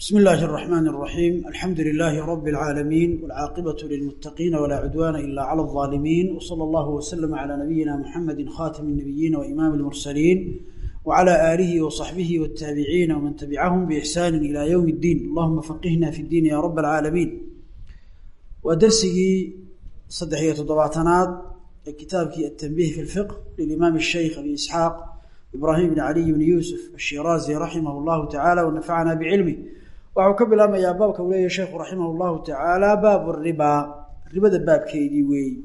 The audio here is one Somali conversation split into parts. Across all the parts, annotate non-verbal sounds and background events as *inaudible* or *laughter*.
بسم الله الرحمن الرحيم الحمد لله رب العالمين والعاقبة للمتقين ولا عدوان إلا على الظالمين وصلى الله وسلم على نبينا محمد خاتم النبيين وإمام المرسلين وعلى آله وصحبه والتابعين ومن تبعهم بإحسان إلى يوم الدين اللهم فقهنا في الدين يا رب العالمين ودرسي صدحية ضباطنات كتابك التنبيه في الفقه للإمام الشيخ أبي إسحاق إبراهيم بن علي بن يوسف الشيرازي رحمه الله تعالى ونفعنا بعلمه waxuu ka bilaabmayaa baabka uu leeyahy sheekhu raximah llahu tacaala baabu ribaa ribada baabkeedii weeyi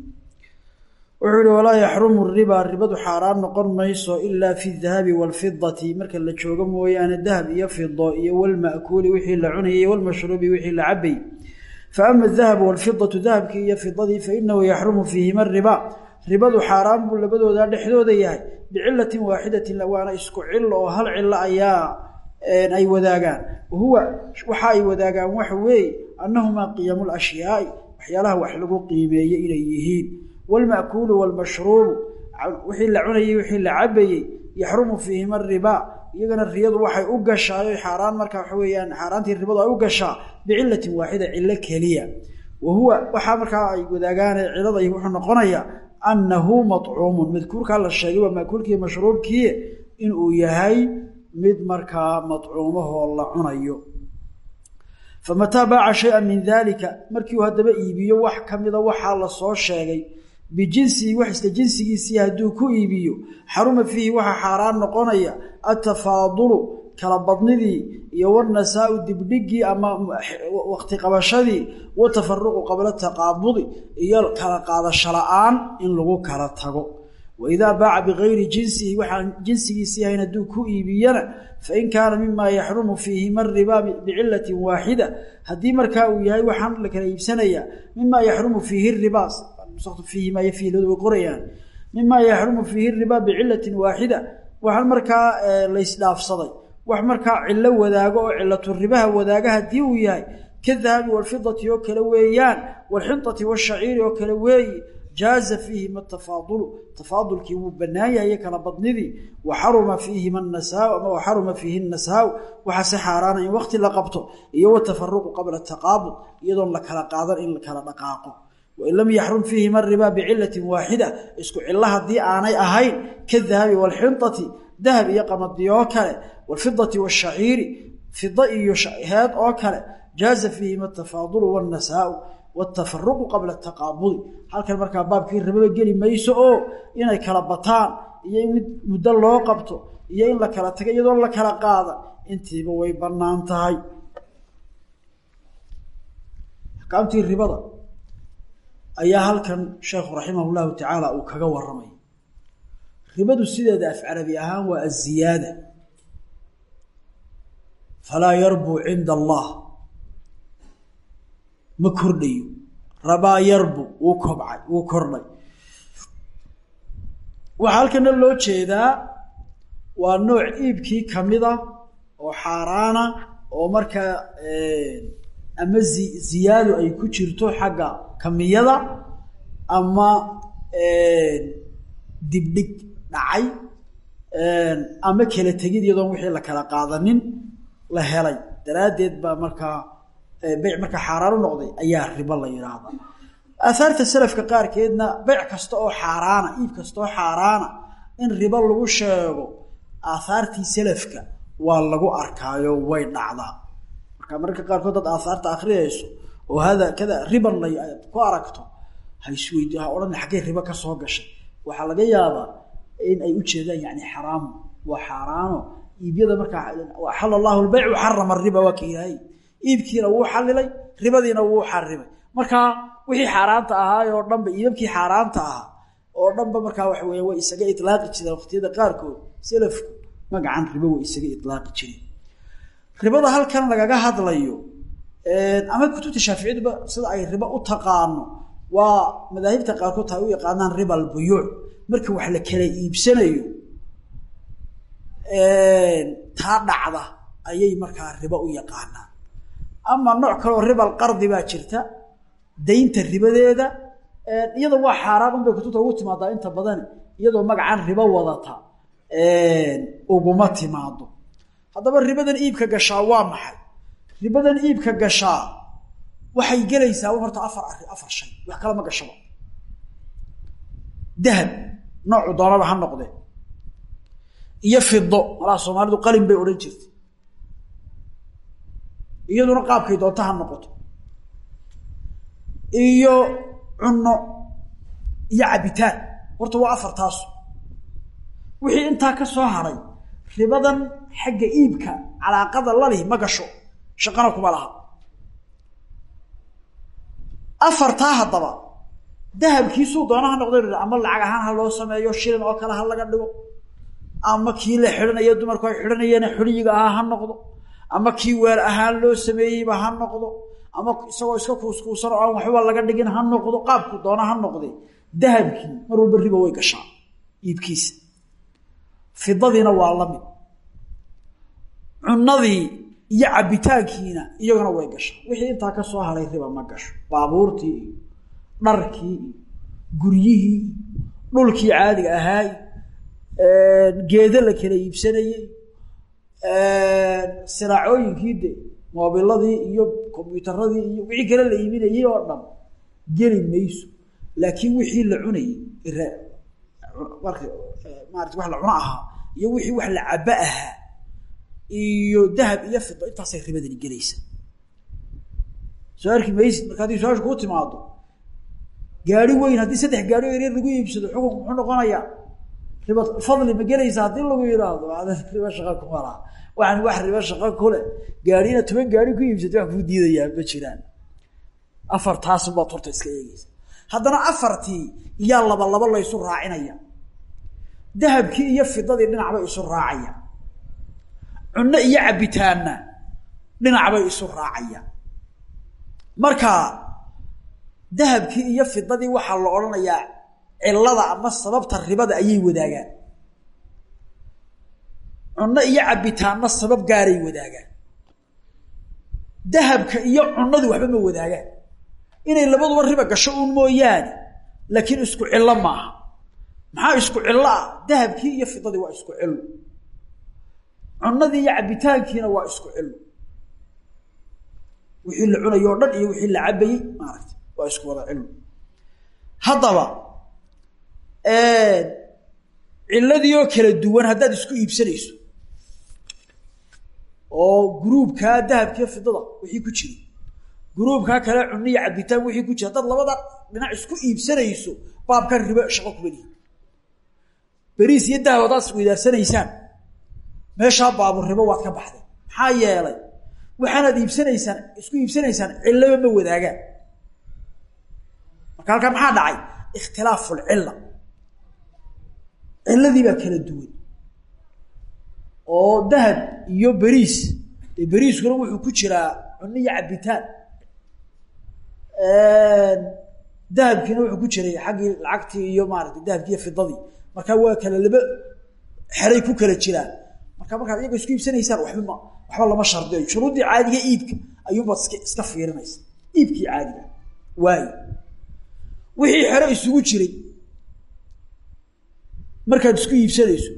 wuxuu yihi walaa yaxrumu ribaa ribadu xaaraan noqon mayso ilaa fi dahabi waalfidati marka la joogo mooyaane dahab iyo fido iyo walma'kuuli wixii la cunayay walmashruubi wixii la cabay fa ama adahabu waalfidatu dahabkii iyo fidadii fa inahu yaxrumu fiihima ribaa ribadu xaaraan buu labadooda dhexdooda yahay bicilatin waaxidatin waana isku cilo oo hal cilo ayaa ay wadaagaan. Huwa waxa ay wadaagaan waxa weeye annahumaa qiyamu lashyaai waxyaalaha wax lagu qiimeeye inay yihiin. Waalma'kuulu waalmashruubu wixii la cunayey wixii la cabayey yaxrumu fiihima ribaa iyagana riyadu waxay u gashaa xaaraan marka waxa weeyaan xaaraantii ribadu ay u gashaa bicilatin waaxida cilo keliya. Wa huwa waxaa markaa ay wadaagaan cilada wuxuu noqonayaa annahu maطcuumun madkuurkaa la sheegay waa maakuulkii mashruubkii inuu yahay mid markaa madcuumahoo la cunayo. Famataa baaca shaya min dalika markii uu haddaba iibiyo wax ka mida waxaa la soo sheegay bijinsihi wax isla jinsigiisii hadduu ku iibiyo xaruma fiihi waxaa xaaraan noqonaya atafaadulu kala badnidii iyo wanasaau dibdhigii ama waqti qabashadii watafaruqu qabla taqaabudi iyo kala qaadasho la'aan in lagu kala tago waidaa baaca bigayri jinsihi waxaan jinsigiisii ahayn hadduu ku iibiyana fain kaana mima yaxrumu fiihima ribaa bicilatin waaxida haddii markaa uu yahay waxaan la kala iibsanayaa mima yaxrumu fiihi ribaa fiihimay qorayaan mima yaxrumu fiihi ribaa bicilatin waaxida waxaan markaa laysdhaafsaday wax markaa cilo wadaago oo cilatu ribaha wadaaga haddii uu yahay kadahabi waalfidati oo kale weeyaan waalxintati waashaciiri oo kale weeyi jaaza fiihima tafaadulu tafaadulkii wuu bannaan yahay kala badnidii wa xaruma fiihima nasaa ama wa xaruma fiihi nasaa waxaase xaaraana in waqti la qabto iyo watafaruqu qabla taqaabud iyadoon la kala qaadan in la kala dhaqaaqo. Wain lam yaxrum fiihima ribaa bicilatin waaxida isku cilo haddii aanay ahayn kadahabi waalxintati dahab iyo qamadiyoo kale waalfidati waashaciiri fida iyo heed oo kale jaaza fiihima tafaadulu wanasaau watafaruqu qabla taqaabudi halkan markaa baabkii ribaba geli mayso oo inay kala bataan iyo in mid muddo loo qabto iyo in la kala tago iyadoo la kala qaada intiiba way bannaan tahay axkaamtii ribada ayaa halkan sheekhu raximah llahu tacaala uu kaga waramay ribadu sideeda af carabi ahaan waa aziyaada falaa yarbuu cinda allah ma kordhayo. Rabaa yarbu wuu kobcay wuu kordhay. Waxaa halkana loo jeedaa waa nooc iibkii kamida oo xaaraana oo markaa ama zi ay ku jirto xagga kamiyada ama dibdhig dhacay ama kala tegid iyadoon wixii la kala qaadanin la helay. Daraaddeed baa markaa beyc markaa xaaraan u noqday ayaa ribo la yidhaahdaa aahaarta salafka qaarkeedna beyc kasta oo xaaraana iib kasta oo xaaraana in ribo lagu sheego aahaartii salafka waa lagu arkaayo way dhacdaa. Marka mararka qaarkood dad aahaarta akhriyayso oo hada kada riban la ku aragto haisweyd ha odhan xaggee ribo ka soo gashay. Waxaa laga yaabaa in ay ujeedaan yani xaraamu waa xaaraano iibyada markaa axala allahu xarama riba waa ka ilaahay iibkiina wuu xalilay ribadiina wuu xarimay markaa wixii xaaraanta ahaa oo dhanba iibabkii xaaraanta ahaa oo dhanba markaa waxa weya way isaga ilaaqi jireen waqtiyada qaarkood selafku magacan ribo way isaga ilaaqi jireen. Ribada halkan lagaga hadlayo ama kutubta shaaficiyaduba sida ay ribo u taqaano waa madaahibta qaarkood ta u yaqaanaan riba albuyuuc marka wax la kala iibsanayo taa dhacda ayay markaa ribo u yaqaanaan ama nooc kaleoo ribal qardi baa jirta. Daynta ribadeeda iyadoo waa xaaraan unbay kutubta ugu timaadaa inta badan iyadoo magacan ribo wadata uguma timaado haddaba ribadan iibka gashaa waa maxay? Ribadan iibka gashaa waxay gelaysaa horta afar ari afar shay. Wax kale ma gashaba. Dahab noocu doonaba ha noqdee iyo fido malaa soomaalidu qalin bay odhan jirtay iyaduna qaabkay doonta ha noqoto. Iyo cunno iyo cabitaan. Horta waa afartaasu wixii intaa ka soo haray ribadan xagga iibka calaaqada lalih ma gasho shaqana kuma laha. Afartaa haddaba dahabkiisuu doona ha noqdo ama lacag ahaan ha loo sameeyo shilin oo kale ha laga dhigo. Ama kii la xidhanayo dumarku ay xidhanayeena xuliyiga ahaa ha noqdo ama kii weel ahaan loo sameeyeyba ha noqdo. Ama isagoo iska kuuskuusan oo aan waxba laga dhigin ha noqdo. Qaabku doona ha noqde dahabkii mar walba riba way gashaa. Iibkiisa. Fidadiina waa la mid. Cunadii iyo cabitaankiina iyaguna way gashaa. Wixii intaa ka soo haray riba ma gasho. Baabuurtii iyo dharkii iyo guryihii dhulkii caadiga ahaay geedo la kala iibsanayey siraacooyinkii de moobiladii iyo kombyuutaradii iyo wixii kale la iibinayey oo dhan geli mayso. Laakiin wixii la cunayey marka maarata wax la cuno ahaa iyo wixii wax la cabo ahaa iyo dahab iyo fido intaasay ribadani gelaysa. Soo arki maysid marka haddii su'aashu kuu timaado gaari weyn haddii saddex gaari oo yaryar lagu iibsado xukunku muxuu noqonayaa riba fadli ma gelaysa haddii lagu yidhaahdo riba shaqa kuma laha waxaan wax riba shaqa kule gaari inaad toban gaari ku iibsato wax kuu diidayaa ma jiraan. Afartaasunbaad horta iska eegeysa haddana afartii iyaa laba laba laysu raacinaya. Dahabkii iyo fidadii dhinacbay isu raacayaan cunno iyo cabitaanna dhinacbay isu raacayaan marka dahabkii iyo fidadii waxaa la odhanayaa cilada ama sababta ribada ayay wadaagaan. Cunno iyo cabitaanna sabab gaaray wadaagaan. Dahabka iyo cunadu waxba ma wadaagaan. Inay labaduba riba gasho uun mooyaane laakiin isku cillo maaha. Maxaa isku cillo ah dahabkii iyo fidadii waa isku cillo cunadii iyo cabitaankiina waa isku cillo wixii la cunayo o dhan iyo wixii la cabayey maaragta waa isku wada cillo haddaba cilladii oo kala duwan haddaad isku iibsanayso. Oo gruubkaa dahabkiiyo fidada wixii ku jira gruubkaa kale cuniya cabitaan wixii ku jira. Haddaad labada dhinac isku iibsanayso baabkan ribo shaqo kuma lihi beriis iyo dahab haddaad isweydaarsanaysaan meeshaa baabur ribo waad ka baxday. Maxaa yeelay? Waxaanaad iibsanaysaan isku iibsanaysaan cillaba ma wadaagaan. Marka halkaa maxaa dhacay? Ikhtilaafu lcilla cilladii baa kala duwan. Oo dahab iyo beriis dee beriiskuna wuxuu ku jiraa cunno iyo cabitaan. Dahabkiina wuxuu ku jiray xaggii lacagtii iyo maarata dahabkii iyo fidadii markaa waa kala laba xeray ku kala jiraan marka markaad iyaga isku iibsanaysaan waxba ma waxba lama shardiyo. Shuruuddii caadiga iibka ayuunbaad iska iska fiirinaysa. Iibkii caadiga. Waayo. Wixii xero isugu jiray markaad isku iibsanayso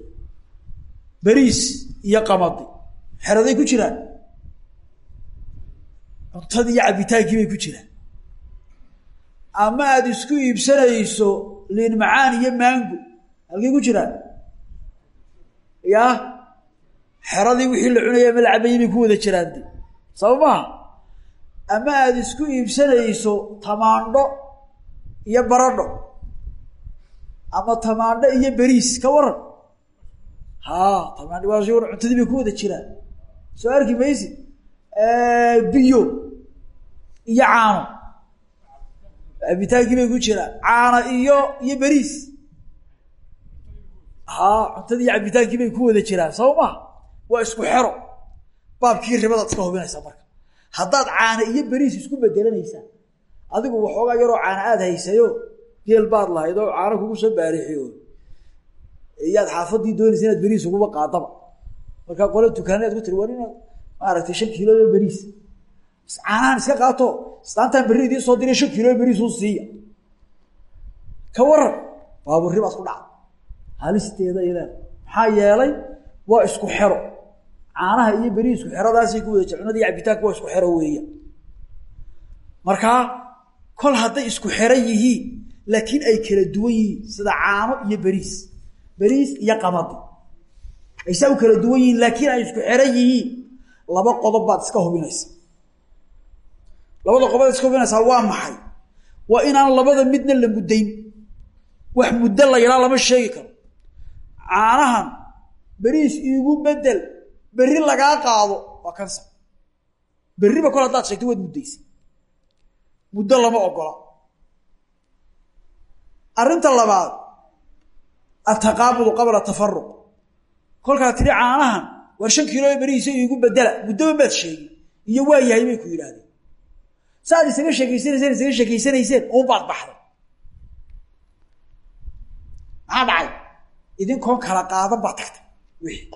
beriis iyo qamadi xeraday ku jiraan. Cuntadii iyo cabitaankii bay ku jiraan. Ama aada isku iibsanayso liin macaan iyo maango halkay ku jiraan. Ya xeradii wixii la cunaya ama la cabayey bay ku wada jiraan de saba ama aada isku iibsanayso tamaandho iyo baradho ama tamaandho iyo beriis ka waran. Ha tamaandho waa war cuntadii bay ku wada jiraan. Soo arki maysid? Biyo iyo caano. Cabitaankii bay ku jiraan. Caano iyo iyo beriis. Ha cuntadii iyo cabitaankii bay ku wada jiraan. Saba maha waa isku xero. Baabkii ribadaad iska hubinaysaa marka. Haddaad caano iyo beriis isku bedelanaysaa adigu waxoogaa yaroo caano aada haysayo geel baad lahayd oo caano kugu soo baarixiyo. Iyaad xaafadii doonaysa inaad beriis uguba qaadaba. Markaa qole dukaanaad ku tiri war inaad maaragtay shan kiilo oo beriis. Caanahan iska qaato. Islaantaan berri idiin soo diray shan kiilo beriis u siiya. Ka waran baaburri baad ku dhacda halisteeda ileeda maxaa yeelay waa isku xero. Caanaha iyo beriisku xeradaasay ku wada jir cunada iyo cabitaanku waa isku xero weeya. Markaa kol hadday isku xeran yihiin laakiin ay kala duwan yihiin sida caano iyo beriis beriis iyo qamadi ay saa u kala duwan yihiin laakiin ay isku xeran yihiin. Laba qodob baad iska hubinaysa. Labada qodob iska hubinaysaa waa maxay? Waa inaan labada midna la muddayn. Wax muddo la yadhaa lama sheegi karo. Caanahan beriis iigu bedel berri lagaa qaado waa kansa berriba kol haddaad sheegto waad muddaysa muddo lama ogola arrinta labaad ataqaabudu qabla tafaruq kolkaa tidhi caanahan war shan kiilo berihiisa iigu bedela muddoba maad sheegin. Iyo waa yahay bay ku yidhaahdeen. Saaad isaga sheekeysanayseen isaga sheekeysanayseen uunbaad baxday. Maxaa dhacay? Idinkoon kala qaadan baad tagtay wixii.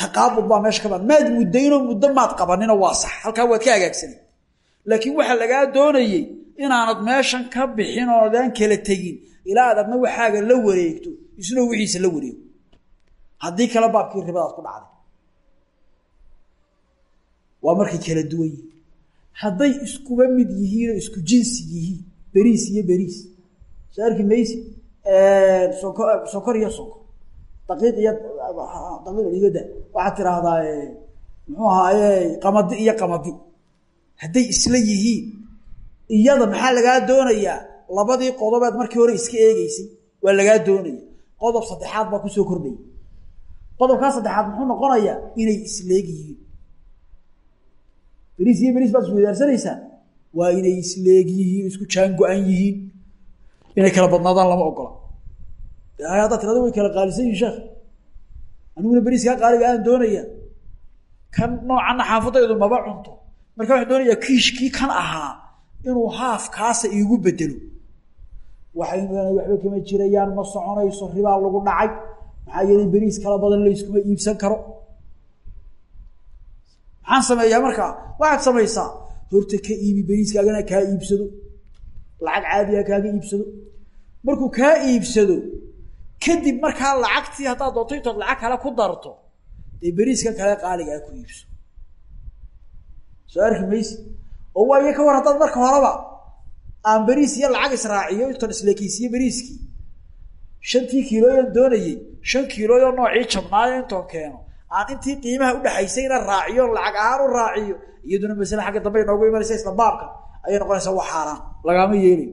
Taqaabud baa meesha ka baa maad muddaynoo muddo maad qabanina waa sax. Halkaa waad ka hagaagsanay laakiin waxaa lagaa doonayey inaanad meeshan ka bixin oodaan kala tegin. Ilaa aad waxaaga la wareegto isna wixiisa la wareego. Haddii kale baabkii ribadaad ku dhacday. Waa markay kala duwan yihiin. Hadday iskuba mid yihiinoo isku jinsi yihiin beriis iyo beriis. Soo arki sokor iyo sokor daqiiq iyo daqiiq igada waxaad tiraahdaa muxuu ahaaye qamadi iyo qamadi. Hadday isla yihiin iyada maxaa lagaa doonayaa? Labadii qodobaad markii hore iska eegeysay waa lagaa doonaya qodob saddexaad baa ku soo kordhaya qodobkaa saddexaad muxuu noqonayaa? Inay isleeg yihiin. Beriis iyo beriis baad isweydaarsanaysaa waa inay isleeg yihiin isku jaan go-an yihiin. Inay kala badnaadaan lama ogola. Haddaad tirada way kala qaalisan yihiin sheekh. Aniguna beriiskaa qaaliga aan doonaya kan noocanna xaafadaydu maba cunto. Marka waxaan doonayaa kiishkii kan ahaa inuu haaf kaasa iigu bedelo. Waxay waxba kama jirayaan ma soconayso ribaa lagu dhacay. Maxaa yeelay beriis kala badan layskuma iibsan karo. Maxaan sameeyaa markaa waxaad samaysaa. Horta ka iibi beriiskaagana kaa iibsado. Lacag caadiga kaaga iibsado. Markuu kaa iibsado kadib markaa lacagtii haddaad doonto intood lacag kale ku darto dee beriiskan kale qaaligaa ku iibso. Soo arki maysi oo waayo ka war haddaad marka horeba aan beriis iyo lacag israaciyo intoon isleekeysiiye beriiskii. shantii kiilooyan doonayey shan kiilooyo noocii jabnaayo intoon keeno. Aan intii qiimaha udhexaysayna raaciyo lacag ahaan u raaciyo iyaduna masale xagga dambe inoogu imanaysa isla baabka ayay noqonaysaa wax xaaraan. Lagaama yeelayo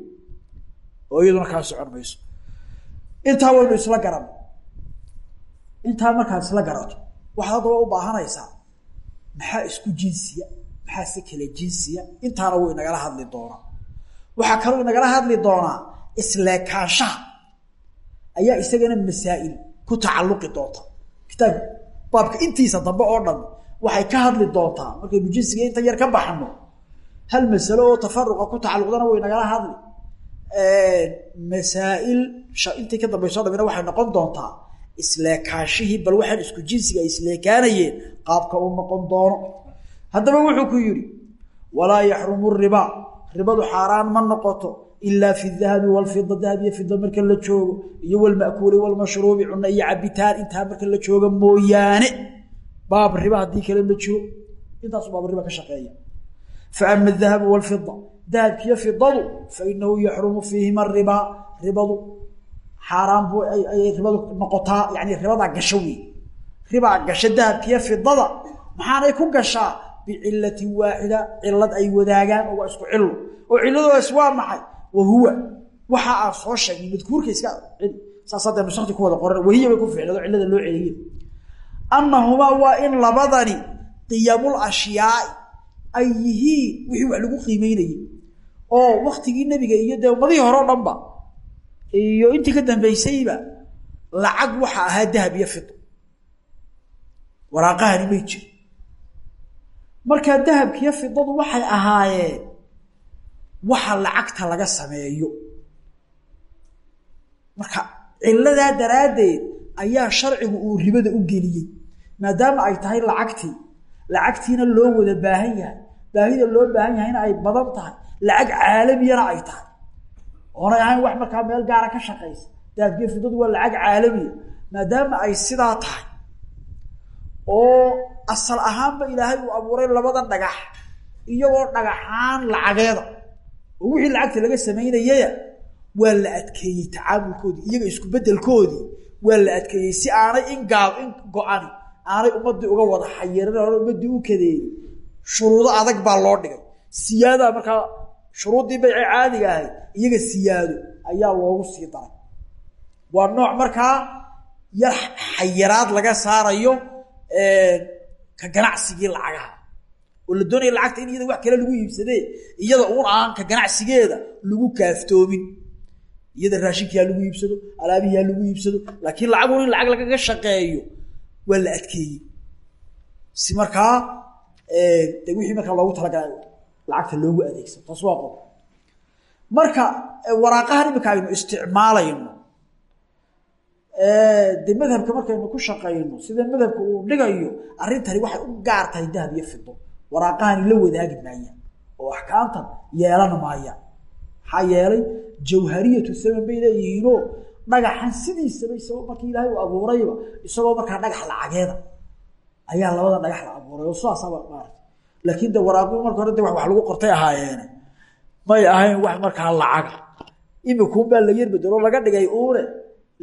oo iyaduna kaa socon mayso intaa waynu isla garan. Intaa markaad isla garato waxaad haddaba u baahanaysaa. Maxaa isku jinsiya maxaa si kale jinsiya intaana wuu inagala hadli doonaa. Waxaa kaloo inagala hadli doonaa isleekaanshaha ayaa isagana masaa'il ku tacalluqi doonta. Kitaabka baabka intiisa dambe oo dhan waxay ka hadli doontaa. Markaynu jinsiga inta yar ka baxno hal masalo oo tafaruqa ku tacalluqdana way nagala hadli. Masaa'il intii ka dambayso dhamina waxay noqon doontaa isleekaashihii bal waxaan isku jinsiga ay isleekaanayeen qaabka uu noqon doono haddaba wuxuu ku yidhi walaa yaxrumu ribaa ribadu xaaraan ma noqoto ilaa fi dahabi walfida dahab iyo fida marka la joogo iyo walma'kuuli walmashruubi cunno iyo cabitaan intaa marka la jooga mooyaane. Baab riba haddii kale ma jiro. Intaasu baab riba ka shaqeeya. Fa ama adahabu walfida dahabkiiyo fidadu fa inahu yaxrumu fiihima ribaa ribadu xaaraan bu ayay ribadu noqotaa yani ribadaa gasho wey ribaa gasha dahabkiiyo fidada maxaanay ku gashaa bicilatin waaxida cilad ay wadaagaan oo waa isku cilo oo ciladaas waa maxay wahuwa waxa aan soo sheegnay madkuurka iska saas hadda nusakti ku wada qoran wahiya bay ku ficlado cilada loo celiye annahumaa waa in labadani qiyamul ashyaai ay yihiin wixii wax lagu qiimeynayay oo waktigii nebiga iyo dee ummadihii hore o dhanba iyo intii ka dambaysayba lacag waxa ahaa dahab iyo fid waraaqahani may jiro markaa dahabkiiyo fidadu waxay ahaayeen waxa lacagta laga sameeyo. Marka ciladaa daraaddeed ayaa sharcigu uu ribada u geliyey maadaama ay tahay lacagtii. Lacagtiina loo wada baahan yahay. Baahida loo baahan yahayna ay badan tahay. Lacag caalamiyana ay tahay. Oonay ahayn wax markaa meel gaara ka shaqaysa dahabkiiyo fidadu waa lacag caalamiya maadaama ay sidaa tahay oo asal ahaanba ilaahay uu abuuray labada dhagax iyagoo dhagaxaan lacageeda. Oo wixii lacagta laga samaynayaya waa la adkeeyey tacaamulkoodii iyaga isku bedelkoodii waa la adkeeyey si aanay in gaab in go-ani aanay ummadii uga wada xayiran o ummadii u kadeeyey. Shuruudo adag baa loo dhigay. Siyaada markaa shuruuddii bayce caadiga ahayd iyaga siyaado ayaa loogu sii daray. Waa nooc markaa yar xayiraad laga saarayo ka ganacsigii lacagaha. Oo la doonaya lacagta in iyada wax kale lagu iibsadee iyada uun aan ka ganacsigeeda lagu kaaftoomin iyada raashinki lagu iibsado alaabihii ha lagu iibsado laakiin lacagun in lacag lagaga shaqeeyo waa la adkeeyey. Si markaa de wixii markaa loogu talagalay lacagta loogu adeegsado taas waa qob marka waraaqahan imika aynu isticmaalayno de madhabka markaynu ku shaqayno sida madhabka uu dhigayo arrintani waxay u gaar tahay dahab iyo fido waraaqahani la wadaagi maayaan oo axkaamtan yeelana maayaan maxaa yeelay jawhariyatu saman bay leeyihiinoo dhagaxan sidiisaba isagoo markii ilaahay uu abuurayba isagoo markaa dhagax lacageeda. Ayaa labada dhagax la abuuray oo sidaasaba maarata laakiin de waraaqu marka hore de wax lagu qortay ahaayeene may ahayn wax markaa lacaga. Imikuunbaa la yar bedelo laga dhigay uune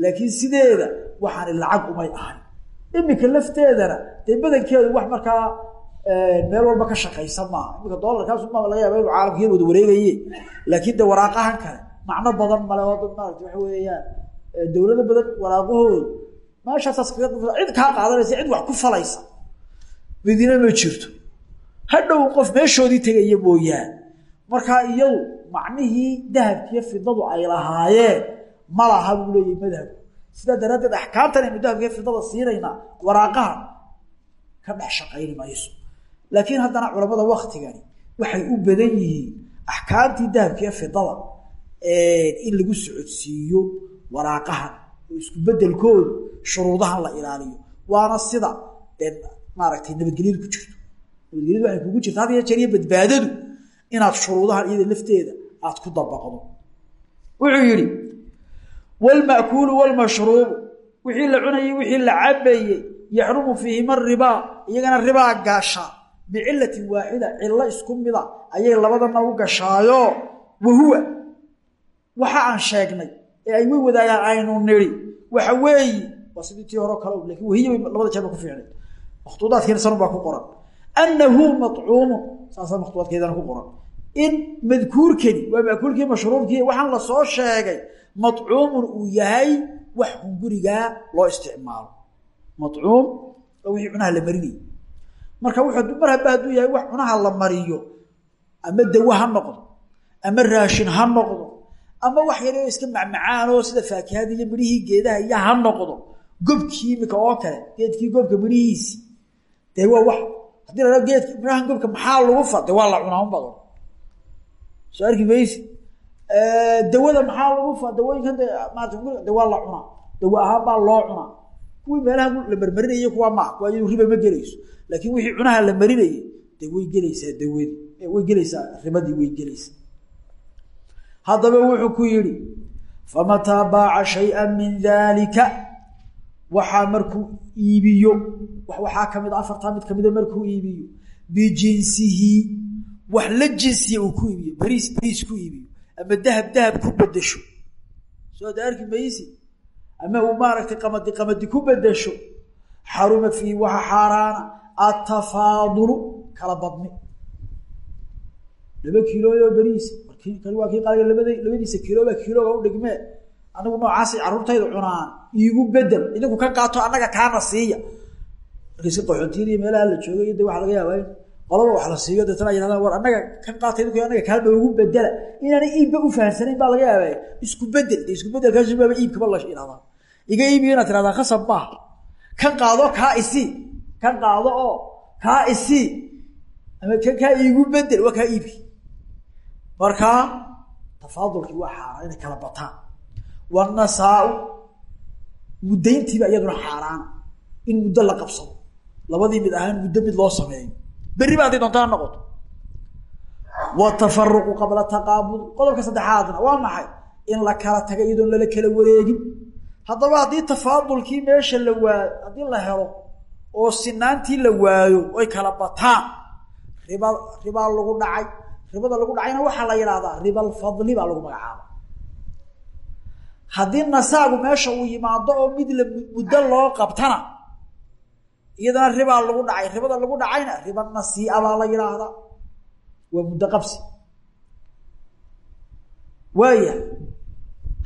laakiin sideeda waxaani lacag umay ahay imika lafteedana dee badankeedu wax markaa meel walba ka shaqaysa maaha. Imika dolarkaasuma laga yaaba inu caalamka yar wada wareegaye laakiin de waraaqahan kale macno badan male oo dad maarata waxa weeyaan dawlado badan waraaqahoodu meeshaasaas kaga cid kaa qaadanaysa cid wax ku falaysa. Midina ma jirto. Hadhow qof meeshoodii tegaya mooyaan markaa iyadu macnihii dahabkiiyo fidadu ay lahaayeen ma laha buu leeyahy madhabku sidaa daraaddeed axkaamtan aynu dahabkiiyo fidada siinaynaa waraaqahan ka dhex shaqayni mayso laakiin haddana culamada waktigani waxay u badan yihiin axkaamtii dahabkiiyo fidada in lagu socodsiiyo waraaqahan oo isku bedelkoodu shuruudahan la ilaaliyo. Waana sida dee maaragtay nabadgelyadu ku jirto. Nabadgelyadu waxay kugu jirta had iyo badbaadadu inaad shuruudahan iyada lafteeda aad ku dabaqdo. Wuxuu yidhi wlma'kuulu wlmashruubu wixii la cunayey wixii la cabayey yaxrumu fiihima ribaa iyagana ribaa gaashaa bicilatin waaxida cillo isku mida ayay labadana u gashaayo wahuwa waxa aan sheegnay ee ay way wadaagaan aynu nidhi waxa weeyi waa sidii tii hore kale laakiin wahiya bay labada jeer ba ku fiicnay makhtuudaadkiina sanun baa ku qoran annahu maطcuumun saasaa makhtuudaadkeedana ku qoran in madkuurkani waxaan la sheegay maطcuumun uu yahay wax hungurigaa loo isticmaalo. Maطcuum waa wixii cunaha la marinayay marka mar haba yahay wax cunaha la mariyo ama dawo ha noqdo ama raashin ha noqdo ama wax yar oo iska macmacaanoo sida faakihada iyo midhihii geedaha iyo ha noqdo gobkii imika oo kale geedkii gobka midhihiisii dee waa wax. Haddii la geedka midhahan gobka maxaa lagu fa waa la cunaa un bado soo arki dawada maxaa lagu dawooyinkan de maarata de waa la cunaa. Dawo ahaan baa loo cunaa. Kuwii meelaha la marmarinayay kuwa kuwa iyadu riba ma gelayso. Laakiin wixii cunaha la marinayay de way gelaysaa dawadii way gelaysaa ribadii way gelaysaa. Haddaba wuxuu ku yidhi famataa baaca shaya min dalika waxaa markuu iibiyo waxaa ka mid a afartaa mid kamida markuu iibiyo. Bijinsihi wax la jinsiya uu ku iibiyo bariis bariis ku iibiyo ama dahab dahab ku bedesho soo da maysi. Ama uu maaragtay qamadi qamadi ku bedesho xaruma fiihi waxa xaaraana atafaadulu kala badni. Laba kiilooyo beriis kani waa kii qaaliga labada labadiisa kiilooba kiilooga u dhigmee anigu noocaasay carruurtayda cunaan. Iigu bedel idinku ka qaato annaga kaana siiya. Markayska qaxoontiyada iyo meelaha la joogay de waxa laga yaabaa qolaba wax la siiyo deetana ay yidhahdaan war annaga kan qaata idinku annaga kaa noogu bedela. Inaanay iibba u fahamsanayn baa laga yaabaa isku bedel de isku bedelkaasi baaba iibkaba la yidhahdaa iga iibiyo inaad tirahdaa khasab maaha kan qaado kaa isii kan qaado oo kaa isii ama kan kaa iigu bedel waa kaa iibki. Markaa tafaadulkii waa xaaraan inay kala bataan. Wanasaa-u muddayntiiba iyaduna xaaraan in muddo la qabsado. Labadii mid ahaan muddo mid loo sameeyo berri ba hadday doonta ha noqoto. Watafaruqu qabla taqaabud. Qodobka saddexaadna waa maxay? In la kala taga iyadoon lala kala wareegin. Haddaba haddii tafaadulkii meesha la waa haddii la helo oo sinaantii la waayo oy kala bataan. Riba ribaa lagu dhacay. Ribada lagu dhacayna waxaa la yidhahdaa ribalfadli baa lagu magacaaba. Haddii nasaagu meesha uu yimaado oo mid la muddo loo qabtana iyadana ribaa lagu dhacay. Ribada lagu dhacayna riba nasiia baa la yidhaahdaa waa muddo qabsi. Waaya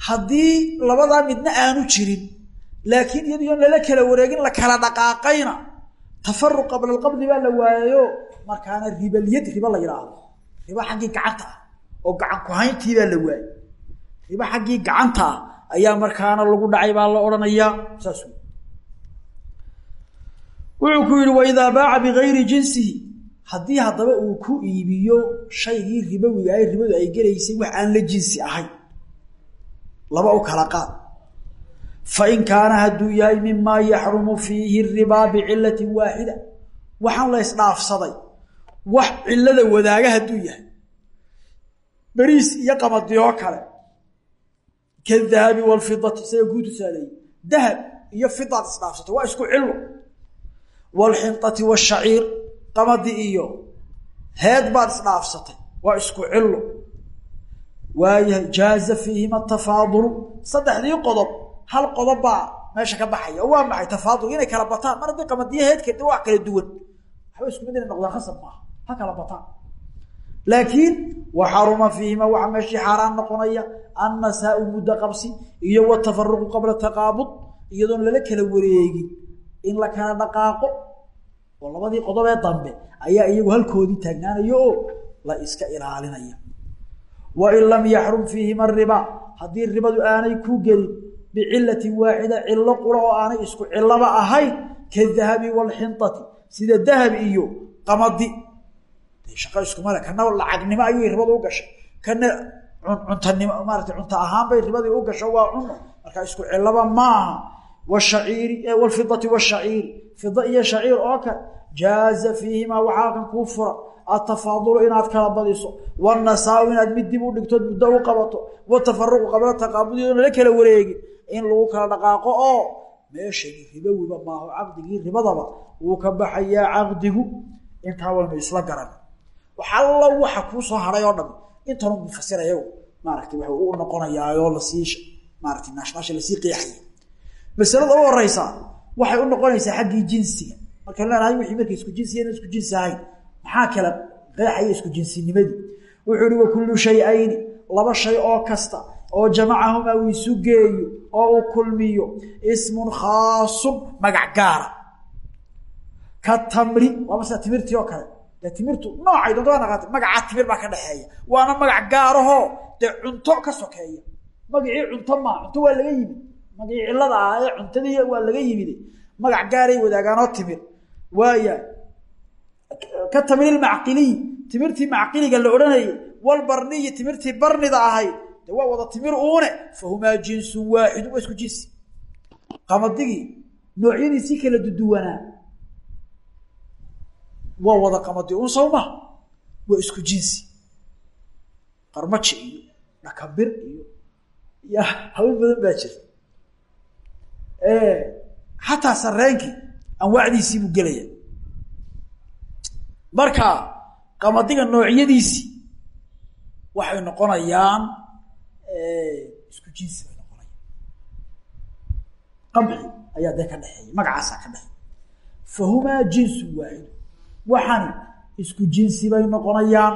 haddii labadaa midna aanu jirin laakiin iyadiyoon lala kala wareegin la kala dhaqaaqayna tafaruq qabla alqabdi baa la waayayo markaana ribalyad riba la yidhaahdo riba xaggii gacanta ah oo gacan ku-hayntii baa la waayay. Riba xaggii gacanta ah ayaa markaana lagu dhacay baa la odhanayaa. Saas wuxuu ku yihi waidaa baaca bigayri jinsihi haddii haddaba uu ku iibiyo shaygii ribowiga ay ribadu ay gelaysay wax aan la jinsi ahayn laba u kala qaad. Fain kaana hadduu yahay mimaa yaxrumu fiihi ribaa bicilatin waaxida waxaan la isdhaafsaday wax cilada wadaaga hadduu yahay. Beriis iyo qamadiyoo kale kadahabi walfidati isaga kuu tusaaleeyey dahab iyo fidaad isdhaafsatay waa isku cilo walxinطati washaciir qamadi iyo heed baad isdhaafsatay waa isku cilo waayahay jaaza fiihima tafaadulu saddexdii qodob hal qodob baa meesha ka baxaya. Waa maxay tafaadul inay kala bataan. Mar haddii qamadiyo heedka waa kala duwan. Waxba isku mid inay noqdaan khasab maaha. Ha kala bataan. Laakiin waxaruma fiihima waxaa meeshii xaaraan noqonaya annasaau muddo qabsi iyo watafaruqu qabla taqaabud iyadoon lala kala wareegin in la kala dhaqaaqo oo labadii qodob ee dambe ayaa iyagu halkoodii taagnaanaya oo la iska ilaalinaya. Wain lam yaxrum fiihima riba haddii ribadu aanay ku gelin bicilatin waaxida cilo qura oo aanay isku cilaba ahayn kadahabi walxinطati sida dahab iyo qamadi. Shaqa iskumale kana lacagnimo ayuu ribadu u gashay. Kana cuntanimo maarata cunto ahaan bay ribadii u gasho waa cuno markaa isku cilaba maaha wlfidati wshaciiri fida iyo shaciir oo kale jaaza fiihimaa waxaa halkan kuu fura atafaadulu inaad kala badiso wnasaau inaad mid dib u dhigtood muddo u qabato watafaruqu qabla taqaabudi oon la kala wareegin in lagu kala dhaqaaqo oo meeshani ribowiba maaho caqdigii ribadaba wuu ka baxayaa caqdigu intaa waynu isla garan waxalla waxa kuu soo haray oo dham intanu mufasiraya maaragtay wa u noqonayaayoo la sii maarata naashnaasha la sii qeexaya masalada u horeysa waxay u noqonaysaa xaggii jinsiga markaan leenahay wixii markay isku jinsiya isku jinsi ahayn maxaa kala qeexaya isku jinsinimadii wuxuu uhi wa kullu shay-ayni laba shay oo kasta oo jamacahumaa uu isu geeyo oo uu kulmiyo ismun khaasun magac gaara. Ka tamri waaba sida timirtii oo kale. Dee timirtu noocay doonta waa naqaata magacaa timir baa ka dhexeeya waana magac gaarahoo dee cunto ka sokeeya. Magacii cunto maa cunto waa laga yimid magacii cilada ah ee cuntadii waa laga yimid. Magac gaaray wadaagaanoo timir. Waaya. Ka tamriil macqiliy timirtii macqiliga la odhanayay walbarniyi timirtii barnida ahayd de waa wada timir uune. Fahumaa jinsun waaxidu waa isku jinsi qamaddigii noocyadiisii kala duduwanaa waa wada qamadi un sawma. Waa isku jinsi qarmaji iyo dhakabir iyo. Ya hawl badan baa jira xataa sareenkii anwaacdiisii buu gelaya marka qamadiga noocyadiisii waxay noqonayaan isku jinsi bay noqonayaan. Qamxi ayaa dee ka dhexeeya magacaasaa ka dhexeeya. Fahumaa jinsun waaxidu waxani isku jinsi bay noqonayaan.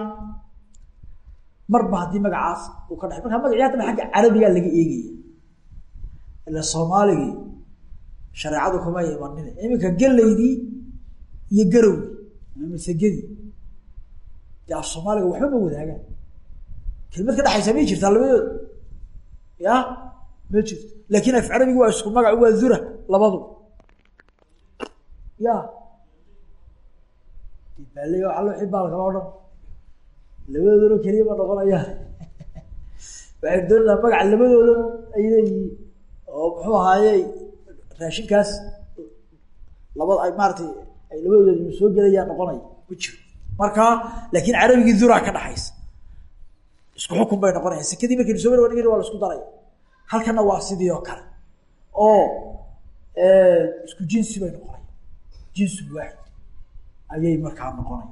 Marba haddii magacaas uu ka dhexey markaa magacii haddaba xagga carabigaa laga eegaya? Ila soomaaligii shareecadu kuma imanin iminka gelaydii iyo garowgii ama masagadii dee af soomaaliga waxba ma wadaagaan. Kelmad ka dhexaysa may jirtaa labadooda ya ma jirto. Laakin af carabigi waa isku magac waa dura labadu. Ya baale waa loo xibaal kala o dhan. Labadoodano keliya ma noqonayaan *laughs* waxay doonaa magaca labadooda ay oo muxuu ahaaye raashinkaas labada ay maaratay ay labadooda soo gelayaan noqonaya ma jiro. Marka laakin carabigii duraa ka dhaxaysa. Isku xukun bay noqonaya sekadii markaynu soo mari waa la isku daraya halkana waa sidii oo kale. Oo isku jinsi bay noqonaya jinsun waaxid ayay markaa noqonaya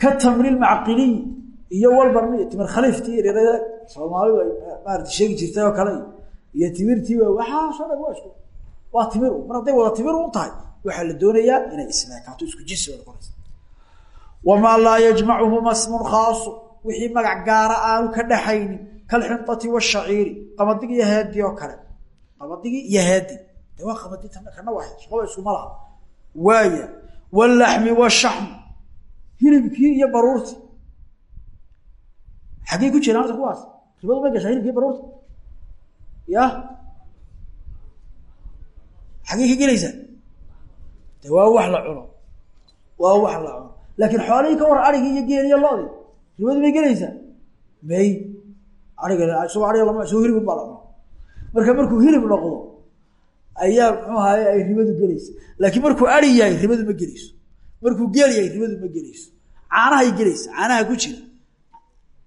ka tamri lmacqiliy iyo walbarni timir khaliiftii yaryarada soomaalidu ay maarata sheegi jirtay oo kale iyo timirtii waxaasoo dhan waa isku waa timir mar hadday wada timir u tahay waxaa la doonayaa inay ismeekaato isku jinsi noqonaysa wamaa laa yajmacuhuma smun khaasu wixii magac gaara aanu ka dhaxaynin kalxinati washaciiri qamadigi iyo haadi oo kale. Qamadigi iyo haadi de waa kana waa shaqaba iskuma laha. Waaya walaxmi washaxmi hilibkii iyo baruurtii xaggay ku jiraan horta kuwaas? Ribadu may gashaa hilibkii baruurta ya xaggey ka gelaysaa de waa wax la cuno. Waa wax la cuno. Laakiin xoolihii ka war arigii iyo geel iyo lodi ribadu may gelaysaa. May ariga lama isagoo hilib unbaa la cuno. Marka markuu hilib noqdo ayaa muxuu ahaye ay ribadu gelaysa. Laakiin markuu ari yahay ribadu ma gelayso. Markuu geel yahay ribadu ma gelayso. Caanahay gelaysa caanaha ku jira.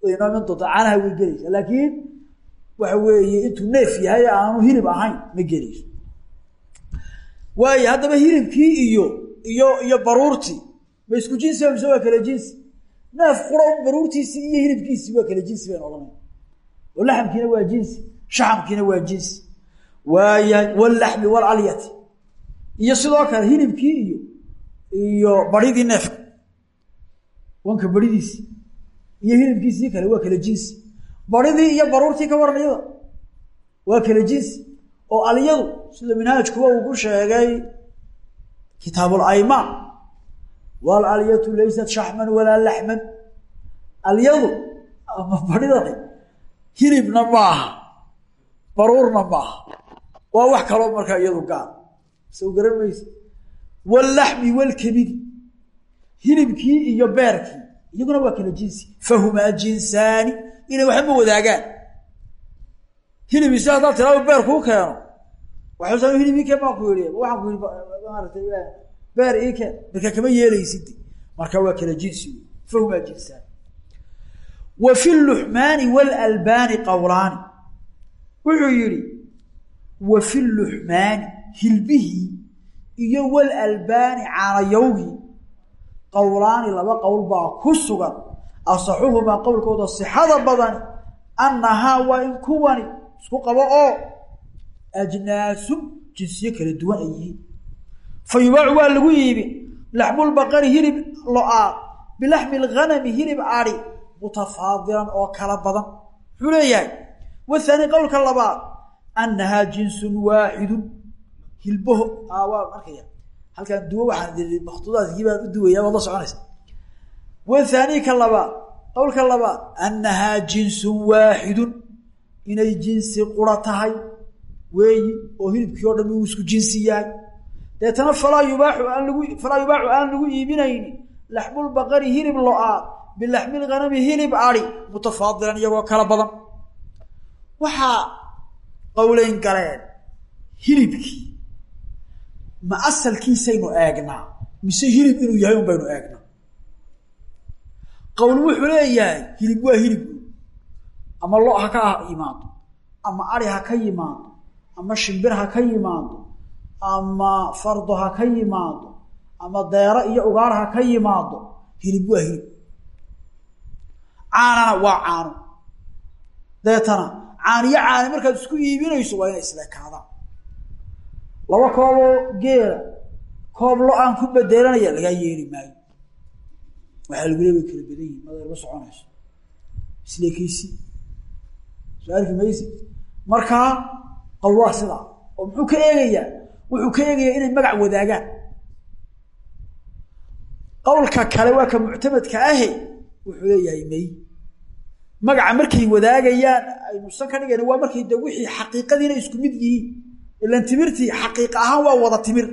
Doontaa caanaha way gelaysa laakiin waxa weeye intuu neef yahay aanu hilib ahayn ma gelayso waayo haddaba hilibkii iyo iyo iyo baruurtii. Ma isku jinsi mise waa kala jinsi neef qura baruurtiisii iyo hilibkiisii waa kala jinsi bayn odhanay oo laxamkiina waa jinsi shaxamkiina waa jinsi waaya wاlaxmi wاlalyati iyo sidoo kale hilibkii iyo iyo baridii neefka. Wanka baridiisi. Iyo hilibkiisii kale waa kala jinsi baridii iyo baruurtii ka waran waa kala jinsi oo alyadu sida minhaajkuwa uu ku sheegay kitaabulaymaan walalyatu laysat shaxman walaa laxman alyadu ama baridani hilibna maaha baruurna maaha. Waa wax kaloo markaa iyadu gaar. Soo garan maysa. Wاlaxmi wاlkabidi hilibkii iyo beerkii. Iyaguna waa kala jinsi. Fahumaa jinsaani. Inay waxba wadaagaan. Hilib isi haddaad tiraado beer kuu keeno waxaa hilib ii keen baan ku yihi waxaan ku yihi maaratay beer ii keen. Marka kama yeelaysid marka waa kala jinsi fahumaa jinsaani wa fi luxmaani wاlalbaani qowlaani wuxuu yihi wa fi luxmaani hilbihii iyo walalbaani caanayowgii qowlaani laba qowl baa ku sugan. Asaxuhumaa qowlkooda sixada badani annahaa waa in kuwani isku qabo oo ajnaasun jinsiyo kala duwan ay yihiin fa waa lagu iibin laxmulbaqari hilib lo'aad bilaxmi lghanami hilib adi mutafaadilan oo kala badan muxuu leeyahay wahaani qowlka labaad annahaa jinsun waaxidun hilbaho waa arkaya halkaan duwo waxaan maktuudaadkii baan u duwaya waad la soconaysa wahaani ka labaad qowlka labaad annahaa jinsun waaxidun inay jinsi qura tahay weeyi oo hilibkii o dhan uu isku jinsi yahay. Deetana falaa yubaaxu aan lagu falaa yubaaxu aan lagu iibinayni. Laxmulbaqari hilib lo'aad bilaxmilghanami hilib adi mutafaadilan iyagoo kala badan. Waxaa qowleyn galeen hilibkii ma asalkiisaynu eegnaa mise hilib inuu yahay un baynu eegnaa? Qowl wuxuu leeyahay hilib waa hilib. Ama lo ha ka yimaado ama ari ha ka yimaado ama shimbir ha ka yimaado ama fardo ha ka yimaado ama deero iyo ugaar ha ka yimaado hilib waa hilib. Caanana waa caano. Deetana caaniyo caani markaad isku iibinayso waa inay isleekaadaan laba kooboo geela koob lo aan ku bedelanaya lagaa yeeli maayo. Waxaa lagu leeya way kala badan yihiin madeerma soconayso. Isleekeysi. Soo arki maysi markaa waa sidaa oo muxuu ka eegayaa wuxuu ka eegayaa inay magac wadaagaan. Qowlka kale waa ka muctamadka ahe wuxuu leeyahay may. Magaca markay wadaagayaan aynu san ka dhigayna waa markay de wixii xaqiiqadiina isku mid yihiin. Ilan timirtii xaqiiq ahaan waa wada timir.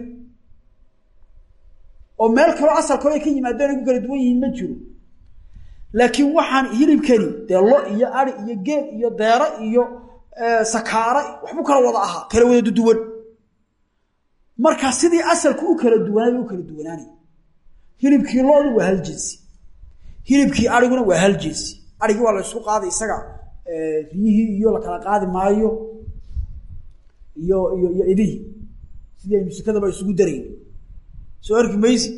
Oo meel kaloo asalkao ay ka yimaadeen ay ku kala duwan yihiin ma jiro. Laakiin waxaan hilibkani dee lo iyo ari iyo geel iyo deero iyo sakaara waxbu kala wada ahaa kala wada duduwan markaa sidii asalku u kala duwanaay u kala duwanaanay. Hilibkii loodu waa hal jinsi hilibkii ariguna waa hal jinsi arigii waa la isku qaaday isaga riyihii iyo la kala qaadi maayo iyo iyo iyo idihii sidii aynu sikadaba isugu darayn soo arki maysi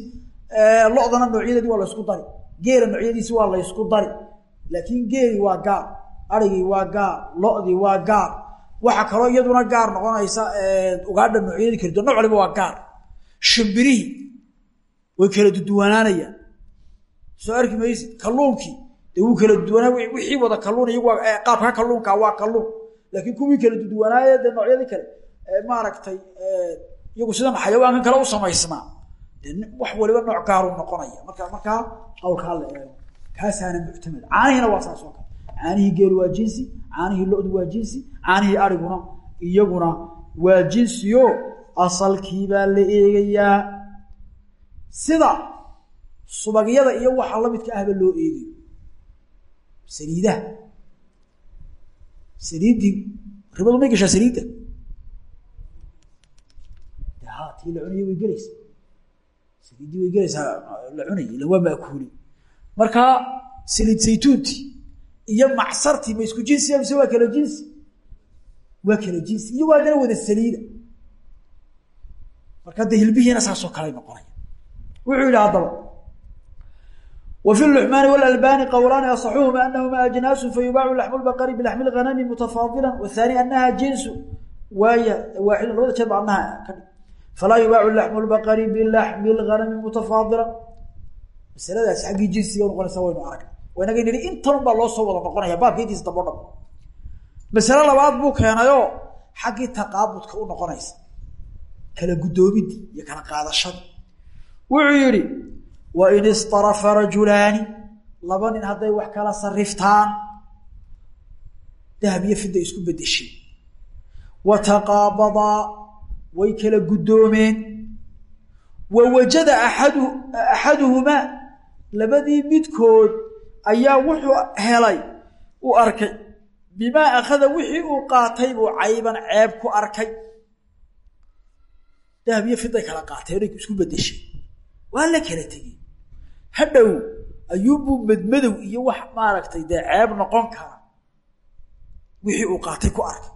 lodana noocyadeedi waa la ysku dari. Geela noocyadiisi waa la ysku dari. Laakiin geeli waa gaar arigii waa gaar lodii waa gaar. Waxaa kaloo iyaduna gaar noqonaysa ugaadha noocyadii kala duwan nooc waliba waa gaar. Shimbirihii way kala duduwanaanayaan soo arki maysi kalluunkii dee wuu kala duwanaa wixii wada kalluun iyagu qaabka kalluunka waa kalluun. Laakiin kuwii kala duduwanaaye dee noocyadii kale maaragtay iyagu sidan xayawaankan kale u samaysnaa wax waliba nooc gaaru noqonaya. Marka markaa qawlkaa la eego kaasaana muctamad. Caanihiina waa saas kale caanihii geelu waa jinsi caanihii lodu waa jinsi caanihii ariguna iyaguna waa jinsiyo asalkiibaa la eegayaa sida subagyada iyo waxa lamidka ahba loo eegayo. Saliidaha. Saliiddii ribadu may gashaa saliidda? Ha la cunaya way gelaysa saliiddii way gelaysaa la cunaya ila waa maakuuli marka saliid saytuuntii iyo macsartii ma isku jinsiya mise waa kala jinsi? Waa kala jinsi. Iyagoo haddana wada saliida. Marka de hilbihiina saasoo kaley noqonaya wuxuu yidhi haddaba wa fi luxmaani walalbaani qowlaani asaxuhuma anahuma ajnaasu fayubaacu laxmu lbaqari bilaxmi lghanami mutafaadilan wathani anaha jinsu. Waaya waaxida labada jeer ba anaha ka dhig falaa yubaacu laxmu lbaqari bilaxmi lghanami mutafaadilan masaladaasi xaggii jinsiga noqonaysa waynu aragna waynaga nihi intanun baa loo soo wada noqonaya baabka intiisa dabo dhab masale labaad buu keenayoo xaggii taqaabudka u noqonaysa kala guddoomidii iyo kala qaadashada wuxuu yidhi wain istarafa rajulaani laba nin hadday wax kala sariftaan dahab iyo fidda isku bedesheen wa taqaabadaa way kala guddoomeen. Wa wajada aadu axaduhumaa labadii midkood ayaa wuxuu helay u arkay. Bimaa akhada wixii uu qaatay buu cayban ceeb ku arkay. Dahab iyo fiday kala qaateen ay isku bedeshay waa la kala tegey. Hadhow ayuunbuu madmadow iyo wax maaragtay dee ceeb noqon kara wixii uu qaatay ku arkay.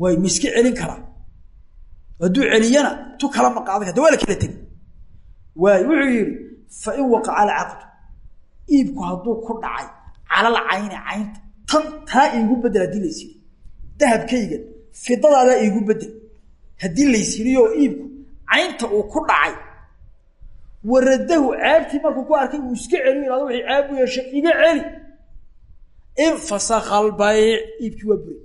Way miska celin karaa hadduu celiyana tu kala ma qaadan karta waa la kala tegey. Waay wuxuu yidhi fa in waqaca alcaqdu iibku hadduu ku dhacay calal cayni caynta tan taa iigu bedel haddii lays yidhi dahabkaygan fidadaadaa iigu bedel haddii lays yidhioo iibku caynta uu ku dhacay waradahu ceebtii markuu ku arkay uu iska celiyo ihahdo wixii ceeb u yeeshay iga celi. Infasakha albayc iibkii waa buray.